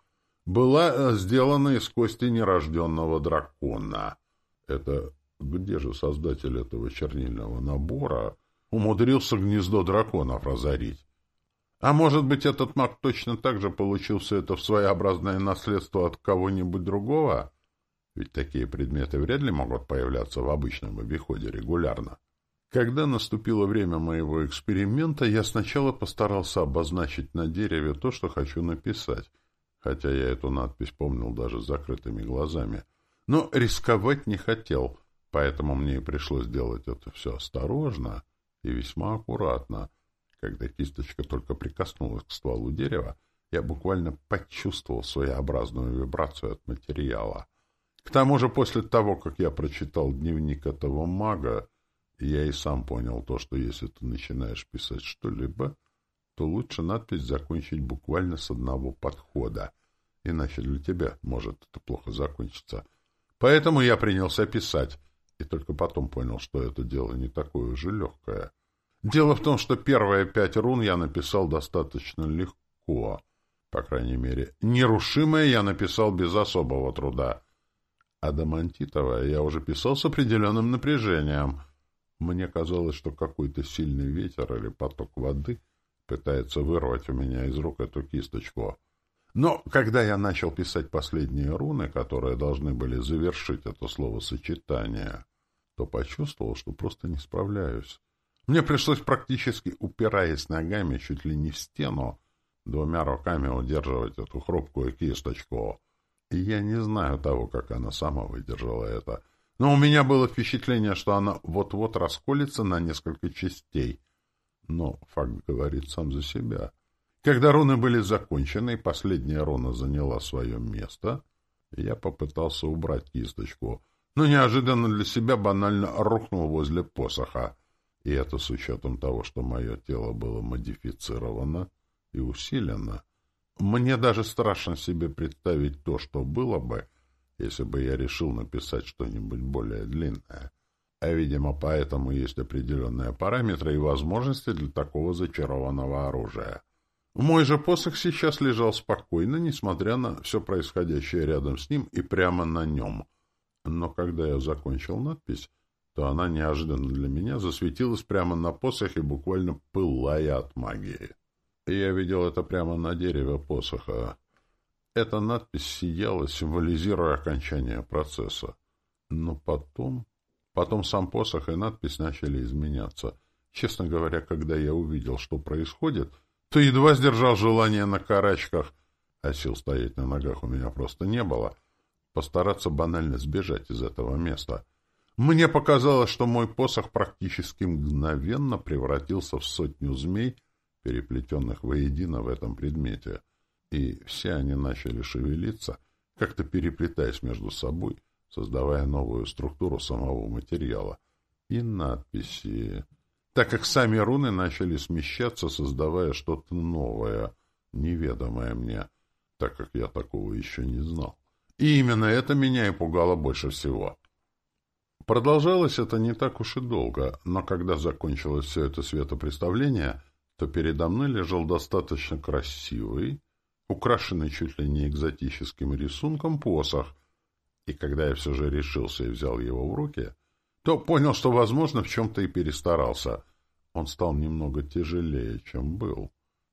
была э, сделана из кости нерожденного дракона. Это где же создатель этого чернильного набора умудрился гнездо драконов разорить? А может быть, этот маг точно так же получил все это в своеобразное наследство от кого-нибудь другого? Ведь такие предметы вряд ли могут появляться в обычном обиходе регулярно. Когда наступило время моего эксперимента, я сначала постарался обозначить на дереве то, что хочу написать, хотя я эту надпись помнил даже с закрытыми глазами. Но рисковать не хотел, поэтому мне и пришлось делать это все осторожно и весьма аккуратно — когда кисточка только прикоснулась к стволу дерева, я буквально почувствовал своеобразную вибрацию от материала. К тому же после того, как я прочитал дневник этого мага, я и сам понял то, что если ты начинаешь писать что-либо, то лучше надпись закончить буквально с одного подхода, иначе для тебя может это плохо закончиться. Поэтому я принялся писать, и только потом понял, что это дело не такое уже легкое — Дело в том, что первые пять рун я написал достаточно легко. По крайней мере, нерушимое я написал без особого труда. А Адамантитовое я уже писал с определенным напряжением. Мне казалось, что какой-то сильный ветер или поток воды пытается вырвать у меня из рук эту кисточку. Но когда я начал писать последние руны, которые должны были завершить это словосочетание, то почувствовал, что просто не справляюсь. Мне пришлось практически, упираясь ногами чуть ли не в стену, двумя руками удерживать эту хрупкую кисточку. И я не знаю того, как она сама выдержала это. Но у меня было впечатление, что она вот-вот расколется на несколько частей. Но факт говорит сам за себя. Когда руны были закончены, и последняя руна заняла свое место, я попытался убрать кисточку, но неожиданно для себя банально рухнул возле посоха. И это с учетом того, что мое тело было модифицировано и усилено. Мне даже страшно себе представить то, что было бы, если бы я решил написать что-нибудь более длинное. А, видимо, поэтому есть определенные параметры и возможности для такого зачарованного оружия. Мой же посох сейчас лежал спокойно, несмотря на все происходящее рядом с ним и прямо на нем. Но когда я закончил надпись, то она неожиданно для меня засветилась прямо на посохе, буквально пылая от магии. И я видел это прямо на дереве посоха. Эта надпись сияла, символизируя окончание процесса. Но потом... Потом сам посох и надпись начали изменяться. Честно говоря, когда я увидел, что происходит, то едва сдержал желание на карачках, а сил стоять на ногах у меня просто не было, постараться банально сбежать из этого места — мне показалось, что мой посох практически мгновенно превратился в сотню змей, переплетенных воедино в этом предмете, и все они начали шевелиться, как-то переплетаясь между собой, создавая новую структуру самого материала и надписи, так как сами руны начали смещаться, создавая что-то новое, неведомое мне, так как я такого еще не знал. И именно это меня и пугало больше всего. Продолжалось это не так уж и долго, но когда закончилось все это светопреставление, то передо мной лежал достаточно красивый, украшенный чуть ли не экзотическим рисунком посох, и когда я все же решился и взял его в руки, то понял, что, возможно, в чем-то и перестарался. Он стал немного тяжелее, чем был.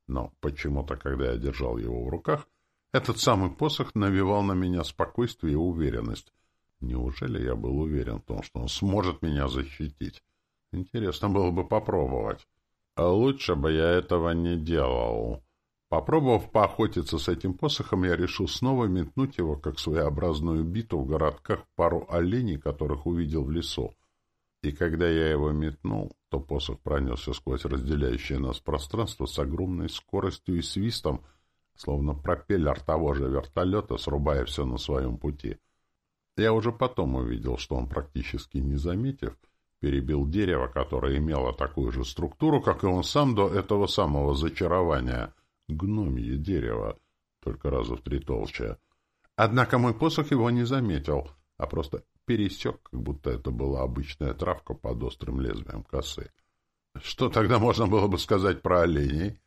Но почему-то, когда я держал его в руках, Этот самый посох навевал на меня спокойствие и уверенность. Неужели я был уверен в том, что он сможет меня защитить? Интересно было бы попробовать. А лучше бы я этого не делал. Попробовав поохотиться с этим посохом, я решил снова метнуть его, как своеобразную биту в городках пару оленей, которых увидел в лесу. И когда я его метнул, то посох пронесся сквозь разделяющее нас пространство с огромной скоростью и свистом, словно пропеллер того же вертолета, срубая все на своем пути. Я уже потом увидел, что он, практически не заметив, перебил дерево, которое имело такую же структуру, как и он сам до этого самого зачарования — гномье дерево, только раза в три толще. Однако мой посох его не заметил, а просто пересек, как будто это была обычная травка под острым лезвием косы. Что тогда можно было бы сказать про оленей?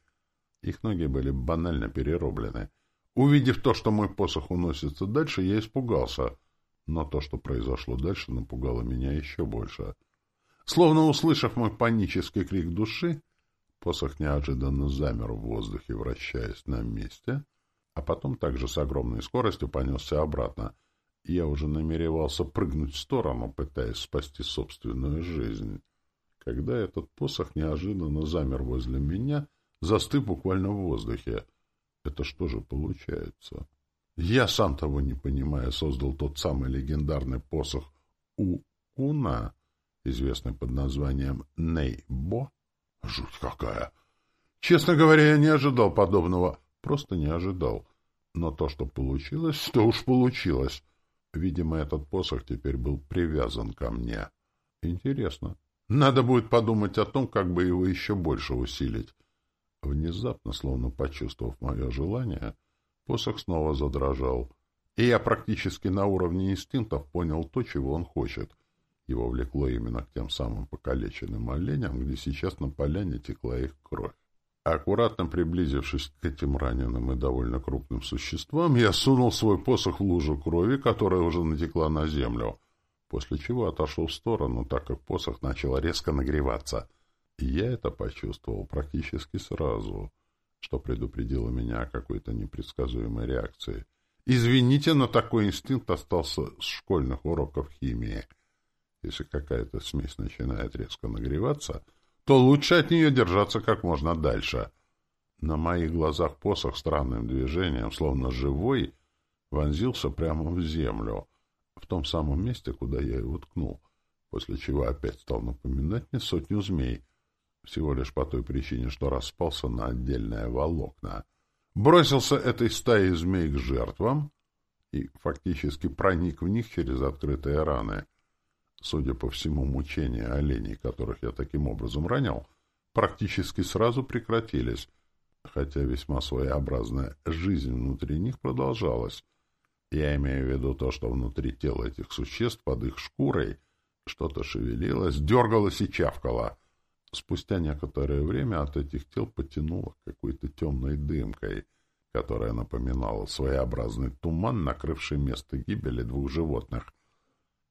Их ноги были банально перерублены. Увидев то, что мой посох уносится дальше, я испугался. Но то, что произошло дальше, напугало меня еще больше. Словно услышав мой панический крик души, посох неожиданно замер в воздухе, вращаясь на месте, а потом также с огромной скоростью понесся обратно. Я уже намеревался прыгнуть в сторону, пытаясь спасти собственную жизнь, когда этот посох неожиданно замер возле меня — застыв буквально в воздухе. Это что же получается? Я, сам того не понимая, создал тот самый легендарный посох У-Куна, известный под названием Нейбо. Жуть какая! Честно говоря, я не ожидал подобного. Просто не ожидал. Но то, что получилось, то уж получилось. Видимо, этот посох теперь был привязан ко мне. Интересно. Надо будет подумать о том, как бы его еще больше усилить. Внезапно, словно почувствовав мое желание, посох снова задрожал, и я практически на уровне инстинктов понял то, чего он хочет. Его влекло именно к тем самым покалеченным оленям, где сейчас на поляне текла их кровь. Аккуратно приблизившись к этим раненым и довольно крупным существам, я сунул свой посох в лужу крови, которая уже натекла на землю, после чего отошел в сторону, так как посох начал резко нагреваться — я это почувствовал практически сразу, что предупредило меня о какой-то непредсказуемой реакции. Извините, но такой инстинкт остался с школьных уроков химии. Если какая-то смесь начинает резко нагреваться, то лучше от нее держаться как можно дальше. На моих глазах посох странным движением, словно живой, вонзился прямо в землю, в том самом месте, куда я его ткнул, после чего опять стал напоминать мне сотню змей — всего лишь по той причине, что распался на отдельное волокна, бросился этой стаей змей к жертвам и фактически проник в них через открытые раны. Судя по всему, мучения оленей, которых я таким образом ранил, практически сразу прекратились, хотя весьма своеобразная жизнь внутри них продолжалась. Я имею в виду то, что внутри тела этих существ под их шкурой что-то шевелилось, дергалось и чавкало — Спустя некоторое время от этих тел потянуло какой-то темной дымкой, которая напоминала своеобразный туман, накрывший место гибели двух животных.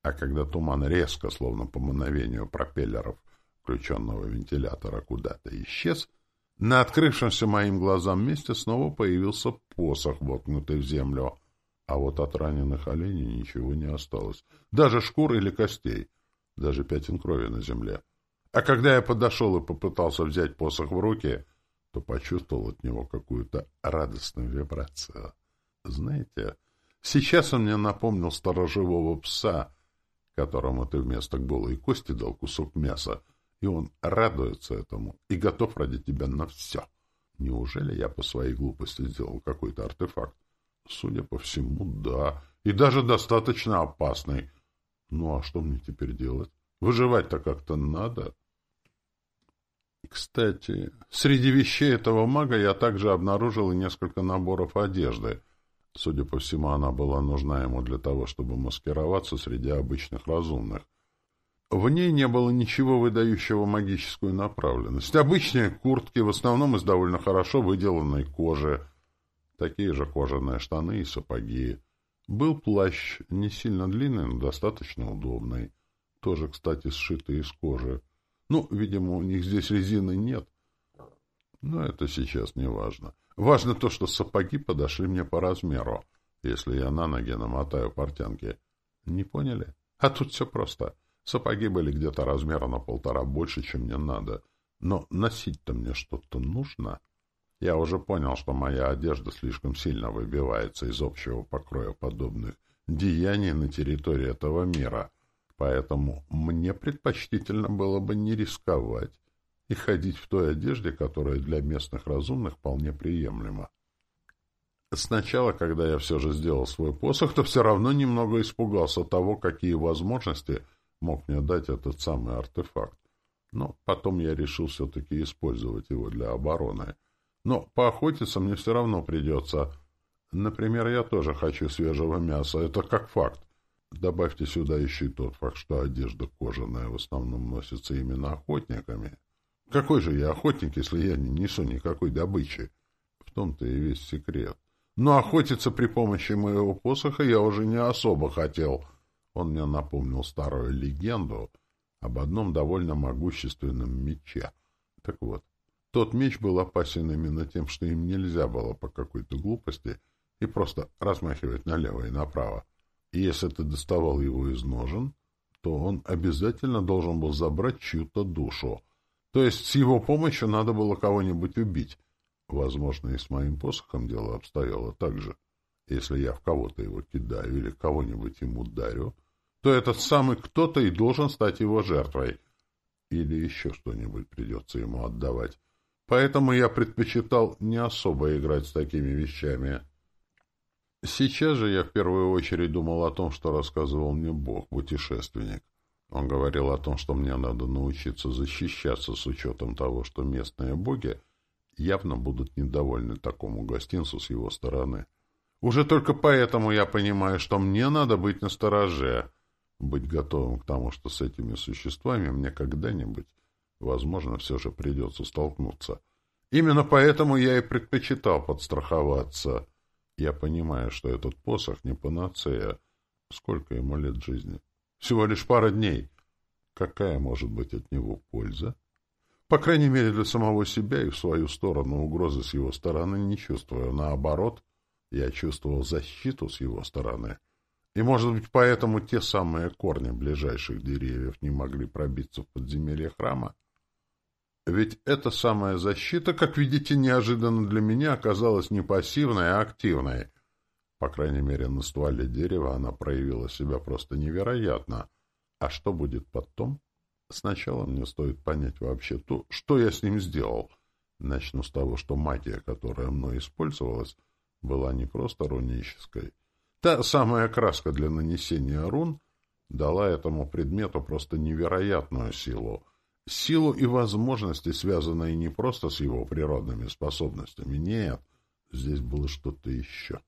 А когда туман резко, словно по мановению пропеллеров, включенного вентилятора, куда-то исчез, на открывшемся моим глазам месте снова появился посох, воткнутый в землю. А вот от раненых оленей ничего не осталось. Даже шкур или костей. Даже пятен крови на земле. А когда я подошел и попытался взять посох в руки, то почувствовал от него какую-то радостную вибрацию. Знаете, сейчас он мне напомнил сторожевого пса, которому ты вместо голой кости дал кусок мяса, и он радуется этому и готов ради тебя на все. Неужели я по своей глупости сделал какой-то артефакт? Судя по всему, да. И даже достаточно опасный. Ну а что мне теперь делать? Выживать-то как-то надо. Кстати, среди вещей этого мага я также обнаружил и несколько наборов одежды. Судя по всему, она была нужна ему для того, чтобы маскироваться среди обычных разумных. В ней не было ничего выдающего магическую направленность. Обычные куртки, в основном из довольно хорошо выделанной кожи. Такие же кожаные штаны и сапоги. Был плащ, не сильно длинный, но достаточно удобный. Тоже, кстати, сшитый из кожи. Ну, видимо, у них здесь резины нет. Но это сейчас не важно. Важно то, что сапоги подошли мне по размеру, если я на ноги намотаю портянки. Не поняли? А тут все просто. Сапоги были где-то размера на полтора больше, чем мне надо. Но носить-то мне что-то нужно. Я уже понял, что моя одежда слишком сильно выбивается из общего покроя подобных деяний на территории этого мира. Поэтому мне предпочтительно было бы не рисковать и ходить в той одежде, которая для местных разумных вполне приемлема. Сначала, когда я все же сделал свой посох, то все равно немного испугался того, какие возможности мог мне дать этот самый артефакт. Но потом я решил все-таки использовать его для обороны. Но поохотиться мне все равно придется. Например, я тоже хочу свежего мяса. Это как факт. Добавьте сюда еще и тот факт, что одежда кожаная в основном носится именно охотниками. Какой же я охотник, если я не несу никакой добычи? В том-то и весь секрет. Но охотиться при помощи моего посоха я уже не особо хотел. Он мне напомнил старую легенду об одном довольно могущественном мече. Так вот, тот меч был опасен именно тем, что им нельзя было по какой-то глупости и просто размахивать налево и направо. И если ты доставал его из ножен, то он обязательно должен был забрать чью-то душу. То есть с его помощью надо было кого-нибудь убить. Возможно, и с моим посохом дело обстояло так же. Если я в кого-то его кидаю или кого-нибудь ему дарю, то этот самый кто-то и должен стать его жертвой. Или еще что-нибудь придется ему отдавать. Поэтому я предпочитал не особо играть с такими вещами. Сейчас же я в первую очередь думал о том, что рассказывал мне Бог, путешественник. Он говорил о том, что мне надо научиться защищаться с учетом того, что местные боги явно будут недовольны такому гостинцу с его стороны. Уже только поэтому я понимаю, что мне надо быть настороже, быть готовым к тому, что с этими существами мне когда-нибудь возможно, все же придется столкнуться. Именно поэтому я и предпочитал подстраховаться. Я понимаю, что этот посох не панацея. Сколько ему лет жизни? Всего лишь пара дней. Какая может быть от него польза? По крайней мере, для самого себя и в свою сторону угрозы с его стороны не чувствую. Наоборот, я чувствовал защиту с его стороны. И, может быть, поэтому те самые корни ближайших деревьев не могли пробиться в подземелье храма? Ведь эта самая защита, как видите, неожиданно для меня оказалась не пассивной, а активной. По крайней мере, на стволе дерева она проявила себя просто невероятно. А что будет потом? Сначала мне стоит понять вообще то, что я с ним сделал. Начну с того, что магия, которая мной использовалась, была не просто рунической. Та самая краска для нанесения рун дала этому предмету просто невероятную силу — силу и возможности, связанные не просто с его природными способностями. Нет, здесь было что-то еще.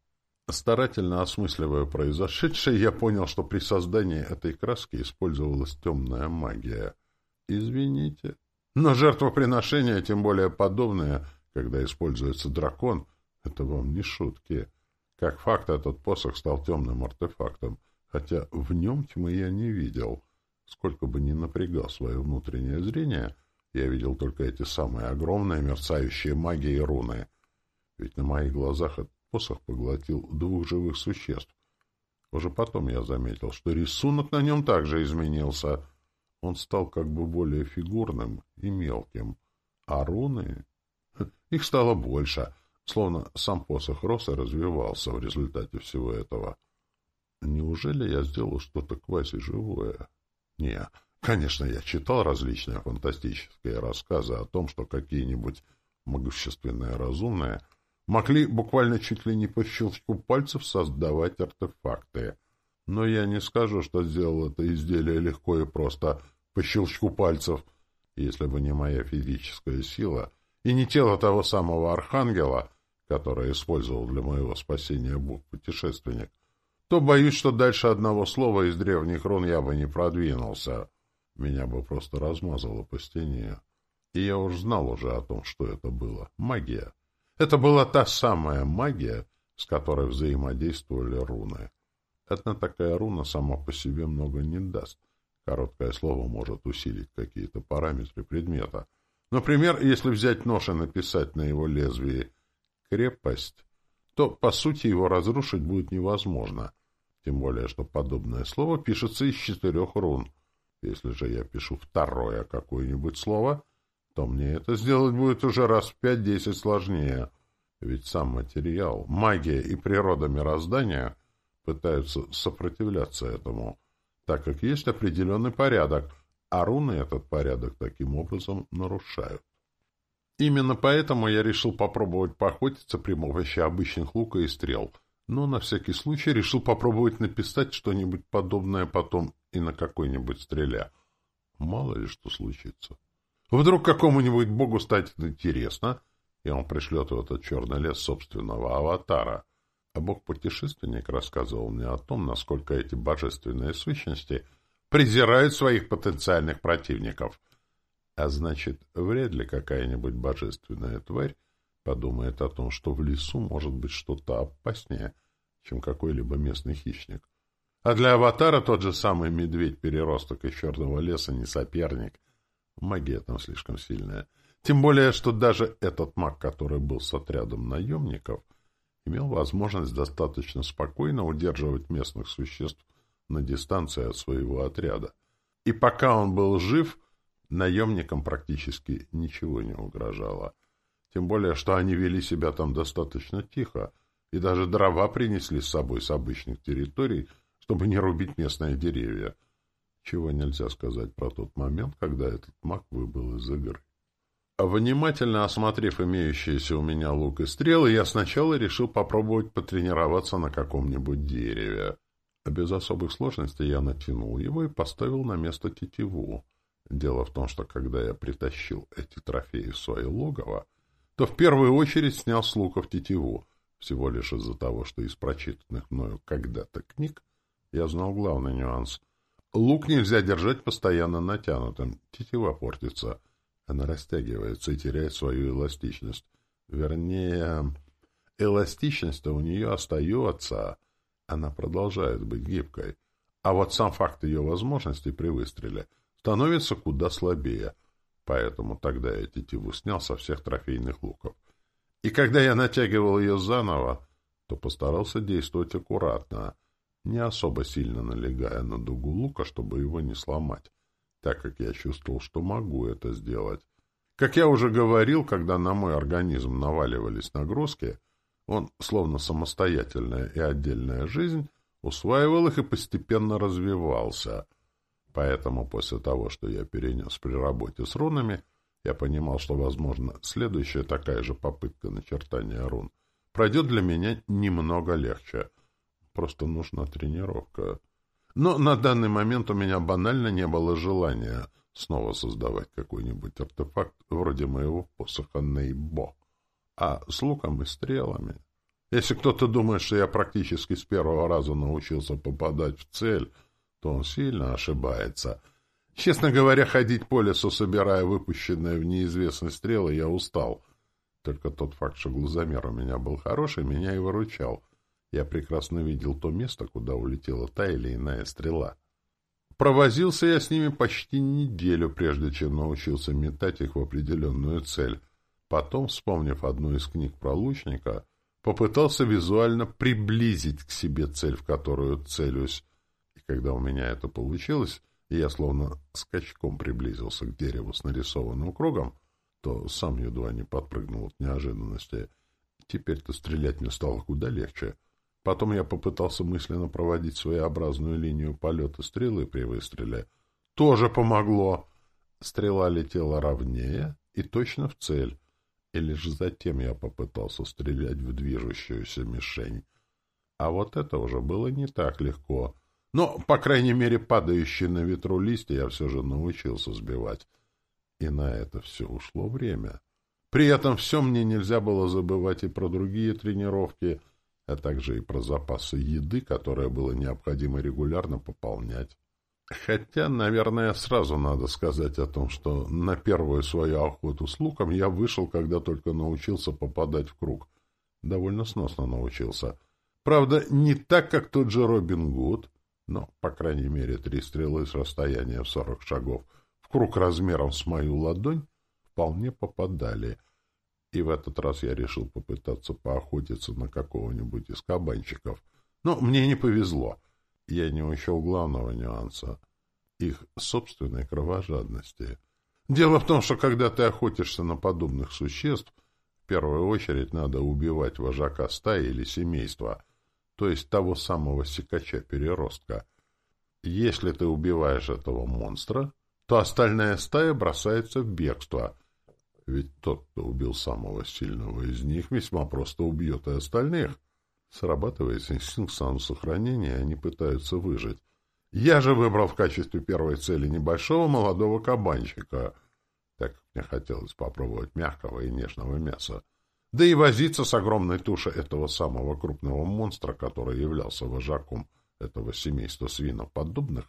Старательно осмысливая произошедшее, я понял, что при создании этой краски использовалась темная магия. Извините. Но жертвоприношения, тем более подобные, когда используется дракон, это вам не шутки. Как факт, этот посох стал темным артефактом, хотя в нем тьмы я не видел — Сколько бы ни напрягал свое внутреннее зрение, я видел только эти самые огромные мерцающие магии руны. Ведь на моих глазах этот посох поглотил двух живых существ. Уже потом я заметил, что рисунок на нем также изменился. Он стал как бы более фигурным и мелким. А руны... Их стало больше, словно сам посох рос и развивался в результате всего этого. Неужели я сделал что-то квази-живое? Не, конечно, я читал различные фантастические рассказы о том, что какие-нибудь могущественные разумные могли буквально чуть ли не по щелчку пальцев создавать артефакты. Но я не скажу, что сделал это изделие легко и просто по щелчку пальцев, если бы не моя физическая сила и не тело того самого архангела, которое использовал для моего спасения Бог-путешественник, то боюсь, что дальше одного слова из древних рун я бы не продвинулся. Меня бы просто размазало по стене. И я уж знал уже о том, что это было. Магия. Это была та самая магия, с которой взаимодействовали руны. Одна такая руна сама по себе много не даст. Короткое слово может усилить какие-то параметры предмета. Например, если взять нож и написать на его лезвии «крепость», то, по сути, его разрушить будет невозможно. Тем более, что подобное слово пишется из четырех рун. Если же я пишу второе какое-нибудь слово, то мне это сделать будет уже раз в пять-десять сложнее. Ведь сам материал, магия и природа мироздания пытаются сопротивляться этому, так как есть определенный порядок, а руны этот порядок таким образом нарушают. Именно поэтому я решил попробовать поохотиться при помощи обычных лука и стрел, но на всякий случай решил попробовать написать что-нибудь подобное потом и на какой-нибудь стреле. Мало ли что случится. Вдруг какому-нибудь богу станет интересно, и он пришлет в этот черный лес собственного аватара. А бог-путешественник рассказывал мне о том, насколько эти божественные сущности презирают своих потенциальных противников — а значит, вряд ли какая-нибудь божественная тварь подумает о том, что в лесу может быть что-то опаснее, чем какой-либо местный хищник. А для аватара тот же самый медведь-переросток из черного леса не соперник. Магия там слишком сильная. Тем более, что даже этот маг, который был с отрядом наемников, имел возможность достаточно спокойно удерживать местных существ на дистанции от своего отряда. И пока он был жив, наемникам практически ничего не угрожало. Тем более, что они вели себя там достаточно тихо, и даже дрова принесли с собой с обычных территорий, чтобы не рубить местные деревья. Чего нельзя сказать про тот момент, когда этот маг выбыл из игры. Внимательно осмотрев имеющиеся у меня лук и стрелы, я сначала решил попробовать потренироваться на каком-нибудь дереве. Без особых сложностей я натянул его и поставил на место тетиву. Дело в том, что когда я притащил эти трофеи в свое логово, то в первую очередь снял с луков тетиву, всего лишь из-за того, что из прочитанных мною когда-то книг я знал главный нюанс. Лук нельзя держать постоянно натянутым, тетива портится. Она растягивается и теряет свою эластичность. Вернее, эластичность-то у нее остается, она продолжает быть гибкой. А вот сам факт ее возможностей при выстреле — становится куда слабее. Поэтому тогда я тетиву снял со всех трофейных луков. И когда я натягивал ее заново, то постарался действовать аккуратно, не особо сильно налегая на дугу лука, чтобы его не сломать, так как я чувствовал, что могу это сделать. Как я уже говорил, когда на мой организм наваливались нагрузки, он, словно самостоятельная и отдельная жизнь, усваивал их и постепенно развивался — Поэтому после того, что я перенес при работе с рунами, я понимал, что, возможно, следующая такая же попытка начертания рун пройдет для меня немного легче. Просто нужна тренировка. Но на данный момент у меня банально не было желания снова создавать какой-нибудь артефакт вроде моего посоха Нейбо. А с луком и стрелами... Если кто-то думает, что я практически с первого раза научился попадать в цель то он сильно ошибается. Честно говоря, ходить по лесу, собирая выпущенные в неизвестность стрелы, я устал. Только тот факт, что глазомер у меня был хороший, меня и выручал. Я прекрасно видел то место, куда улетела та или иная стрела. Провозился я с ними почти неделю, прежде чем научился метать их в определенную цель. Потом, вспомнив одну из книг про лучника, попытался визуально приблизить к себе цель, в которую целюсь, когда у меня это получилось, и я словно скачком приблизился к дереву с нарисованным кругом, то сам едва не подпрыгнул от неожиданности. Теперь-то стрелять мне стало куда легче. Потом я попытался мысленно проводить своеобразную линию полета стрелы при выстреле. Тоже помогло. Стрела летела ровнее и точно в цель. И лишь затем я попытался стрелять в движущуюся мишень. А вот это уже было не так легко. Но, по крайней мере, падающие на ветру листья я все же научился сбивать. И на это все ушло время. При этом все мне нельзя было забывать и про другие тренировки, а также и про запасы еды, которые было необходимо регулярно пополнять. Хотя, наверное, сразу надо сказать о том, что на первую свою охоту с луком я вышел, когда только научился попадать в круг. Довольно сносно научился. Правда, не так, как тот же Робин Гуд, но, по крайней мере, три стрелы с расстояния в сорок шагов в круг размером с мою ладонь вполне попадали. И в этот раз я решил попытаться поохотиться на какого-нибудь из кабанчиков. Но мне не повезло. Я не учел главного нюанса — их собственной кровожадности. Дело в том, что когда ты охотишься на подобных существ, в первую очередь надо убивать вожака стаи или семейства, то есть того самого сикача-переростка. Если ты убиваешь этого монстра, то остальная стая бросается в бегство. Ведь тот, кто убил самого сильного из них, весьма просто убьет и остальных. Срабатывает инстинкт самосохранения, они пытаются выжить. Я же выбрал в качестве первой цели небольшого молодого кабанчика, так как мне хотелось попробовать мягкого и нежного мяса. Да и возиться с огромной тушей этого самого крупного монстра, который являлся вожаком этого семейства свиноподобных,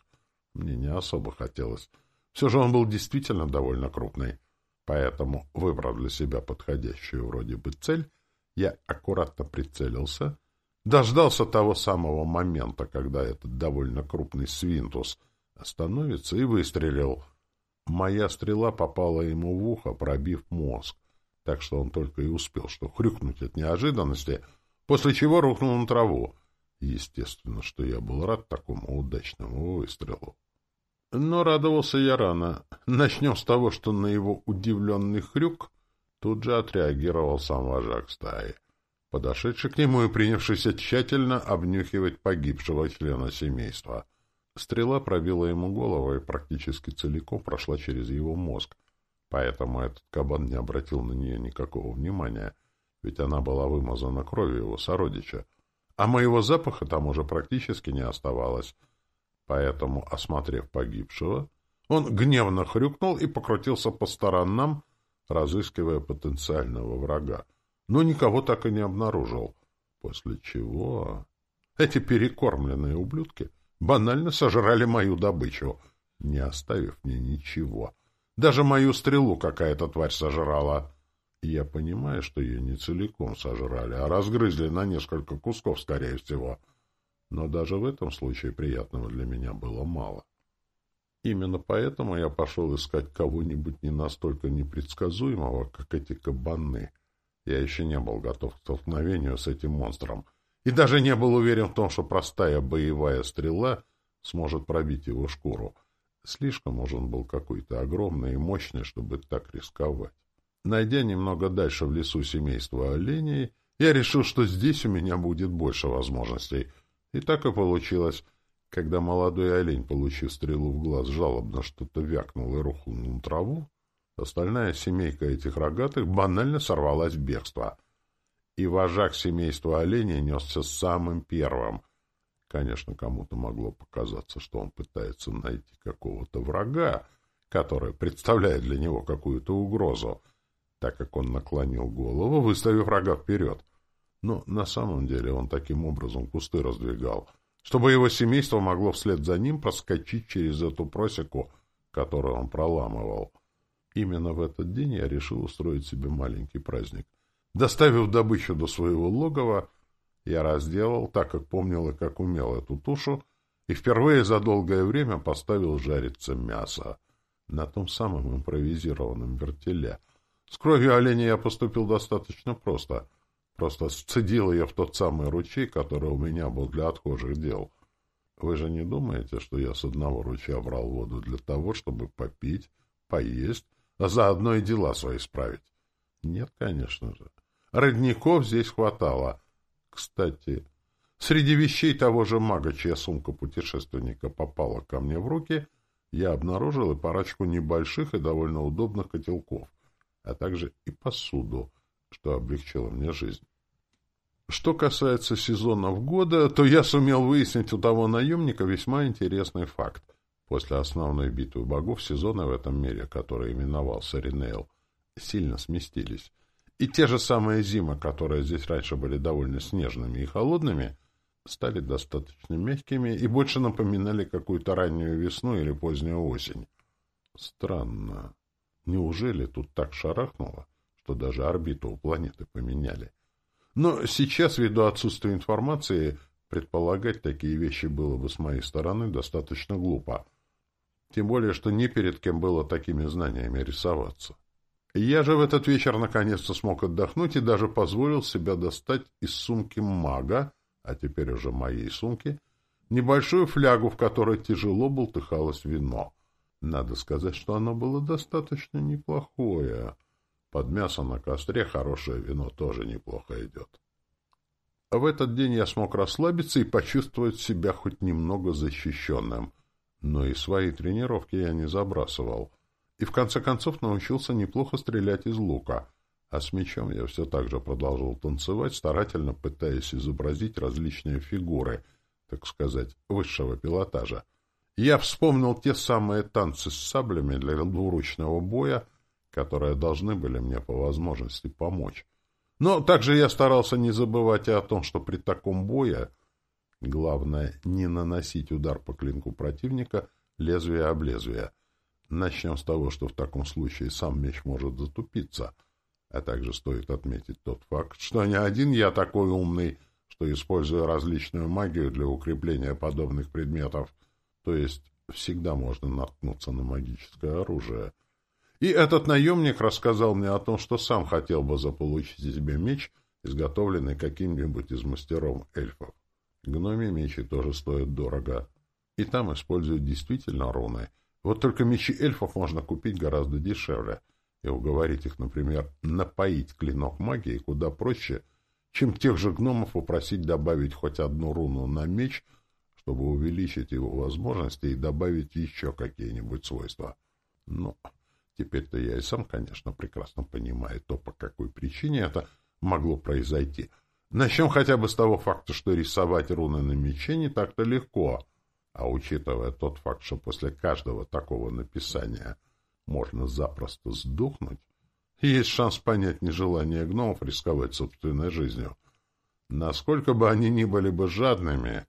мне не особо хотелось. Все же он был действительно довольно крупный. Поэтому, выбрав для себя подходящую вроде бы цель, я аккуратно прицелился, дождался того самого момента, когда этот довольно крупный свинтус остановится, и выстрелил. Моя стрела попала ему в ухо, пробив мозг, так что он только и успел что хрюкнуть от неожиданности, после чего рухнул на траву. Естественно, что я был рад такому удачному выстрелу. Но радовался я рано. Начнем с того, что на его удивленный хрюк тут же отреагировал сам вожак стаи, подошедший к нему и принявшийся тщательно обнюхивать погибшего члена семейства. Стрела пробила ему голову и практически целиком прошла через его мозг, поэтому этот кабан не обратил на нее никакого внимания, ведь она была вымазана кровью его сородича, а моего запаха там уже практически не оставалось — Поэтому, осмотрев погибшего, он гневно хрюкнул и покрутился по сторонам, разыскивая потенциального врага, но никого так и не обнаружил. После чего эти перекормленные ублюдки банально сожрали мою добычу, не оставив мне ничего. Даже мою стрелу какая-то тварь сожрала. Я понимаю, что ее не целиком сожрали, а разгрызли на несколько кусков, скорее всего — но даже в этом случае приятного для меня было мало. Именно поэтому я пошел искать кого-нибудь не настолько непредсказуемого, как эти кабаны. Я еще не был готов к столкновению с этим монстром. И даже не был уверен в том, что простая боевая стрела сможет пробить его шкуру. Слишком уж он был какой-то огромный и мощный, чтобы так рисковать. Найдя немного дальше в лесу семейство оленей, я решил, что здесь у меня будет больше возможностей — и так и получилось. Когда молодой олень, получив стрелу в глаз, жалобно что-то вякнул и рухнул на траву, остальная семейка этих рогатых банально сорвалась в бегство. И вожак семейства оленей несся самым первым. Конечно, кому-то могло показаться, что он пытается найти какого-то врага, который представляет для него какую-то угрозу, так как он наклонил голову, выставив врага вперед — но на самом деле он таким образом кусты раздвигал, чтобы его семейство могло вслед за ним проскочить через эту просеку, которую он проламывал. Именно в этот день я решил устроить себе маленький праздник. Доставив добычу до своего логова, я разделал, так как помнил и как умел эту тушу, и впервые за долгое время поставил жариться мясо на том самом импровизированном вертеле. С кровью оленя я поступил достаточно просто. Просто сцедил ее в тот самый ручей, который у меня был для отхожих дел. Вы же не думаете, что я с одного ручья брал воду для того, чтобы попить, поесть, а заодно и дела свои справить? Нет, конечно же. Родников здесь хватало. Кстати, среди вещей того же мага, чья сумка путешественника попала ко мне в руки, я обнаружил и парочку небольших и довольно удобных котелков, а также и посуду — что облегчило мне жизнь. Что касается сезонов года, то я сумел выяснить у того наемника весьма интересный факт. После основной битвы богов сезоны в этом мире, который именовался Ринейл, сильно сместились. И те же самые зимы, которые здесь раньше были довольно снежными и холодными, стали достаточно мягкими и больше напоминали какую-то раннюю весну или позднюю осень. Странно. Неужели тут так шарахнуло? Что даже орбиту у планеты поменяли. Но сейчас, ввиду отсутствия информации, предполагать такие вещи было бы с моей стороны достаточно глупо. Тем более, что не перед кем было такими знаниями рисоваться. Я же в этот вечер наконец-то смог отдохнуть и даже позволил себя достать из сумки мага, а теперь уже моей сумки, небольшую флягу, в которой тяжело бултыхалось вино. Надо сказать, что оно было достаточно неплохое. Под мясо на костре хорошее вино тоже неплохо идет. В этот день я смог расслабиться и почувствовать себя хоть немного защищенным. Но и свои тренировки я не забрасывал. И в конце концов научился неплохо стрелять из лука. А с мечом я все так же продолжал танцевать, старательно пытаясь изобразить различные фигуры, так сказать, высшего пилотажа. Я вспомнил те самые танцы с саблями для двуручного боя, которые должны были мне по возможности помочь. Но также я старался не забывать и о том, что при таком бое главное не наносить удар по клинку противника лезвие об лезвие. Начнем с того, что в таком случае сам меч может затупиться, а также стоит отметить тот факт, что не один я такой умный, что использую различную магию для укрепления подобных предметов, то есть всегда можно наткнуться на магическое оружие — и этот наемник рассказал мне о том, что сам хотел бы заполучить себе меч, изготовленный каким-нибудь из мастеров эльфов. Гноми мечи тоже стоят дорого. И там используют действительно руны. Вот только мечи эльфов можно купить гораздо дешевле. И уговорить их, например, напоить клинок магией куда проще, чем тех же гномов попросить добавить хоть одну руну на меч, чтобы увеличить его возможности и добавить еще какие-нибудь свойства. Но... Теперь-то я и сам, конечно, прекрасно понимаю то, по какой причине это могло произойти. Начнем хотя бы с того факта, что рисовать руны на мече не так-то легко. А учитывая тот факт, что после каждого такого написания можно запросто сдохнуть, есть шанс понять нежелание гномов рисковать собственной жизнью. Насколько бы они ни были бы жадными,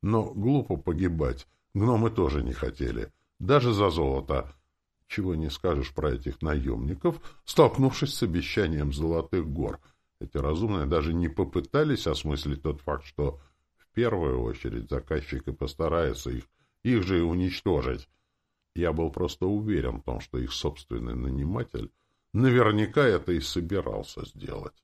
но глупо погибать гномы тоже не хотели, даже за золото — чего не скажешь про этих наемников, столкнувшись с обещанием золотых гор. Эти разумные даже не попытались осмыслить тот факт, что в первую очередь заказчик и постарается их, их же и уничтожить. Я был просто уверен в том, что их собственный наниматель наверняка это и собирался сделать.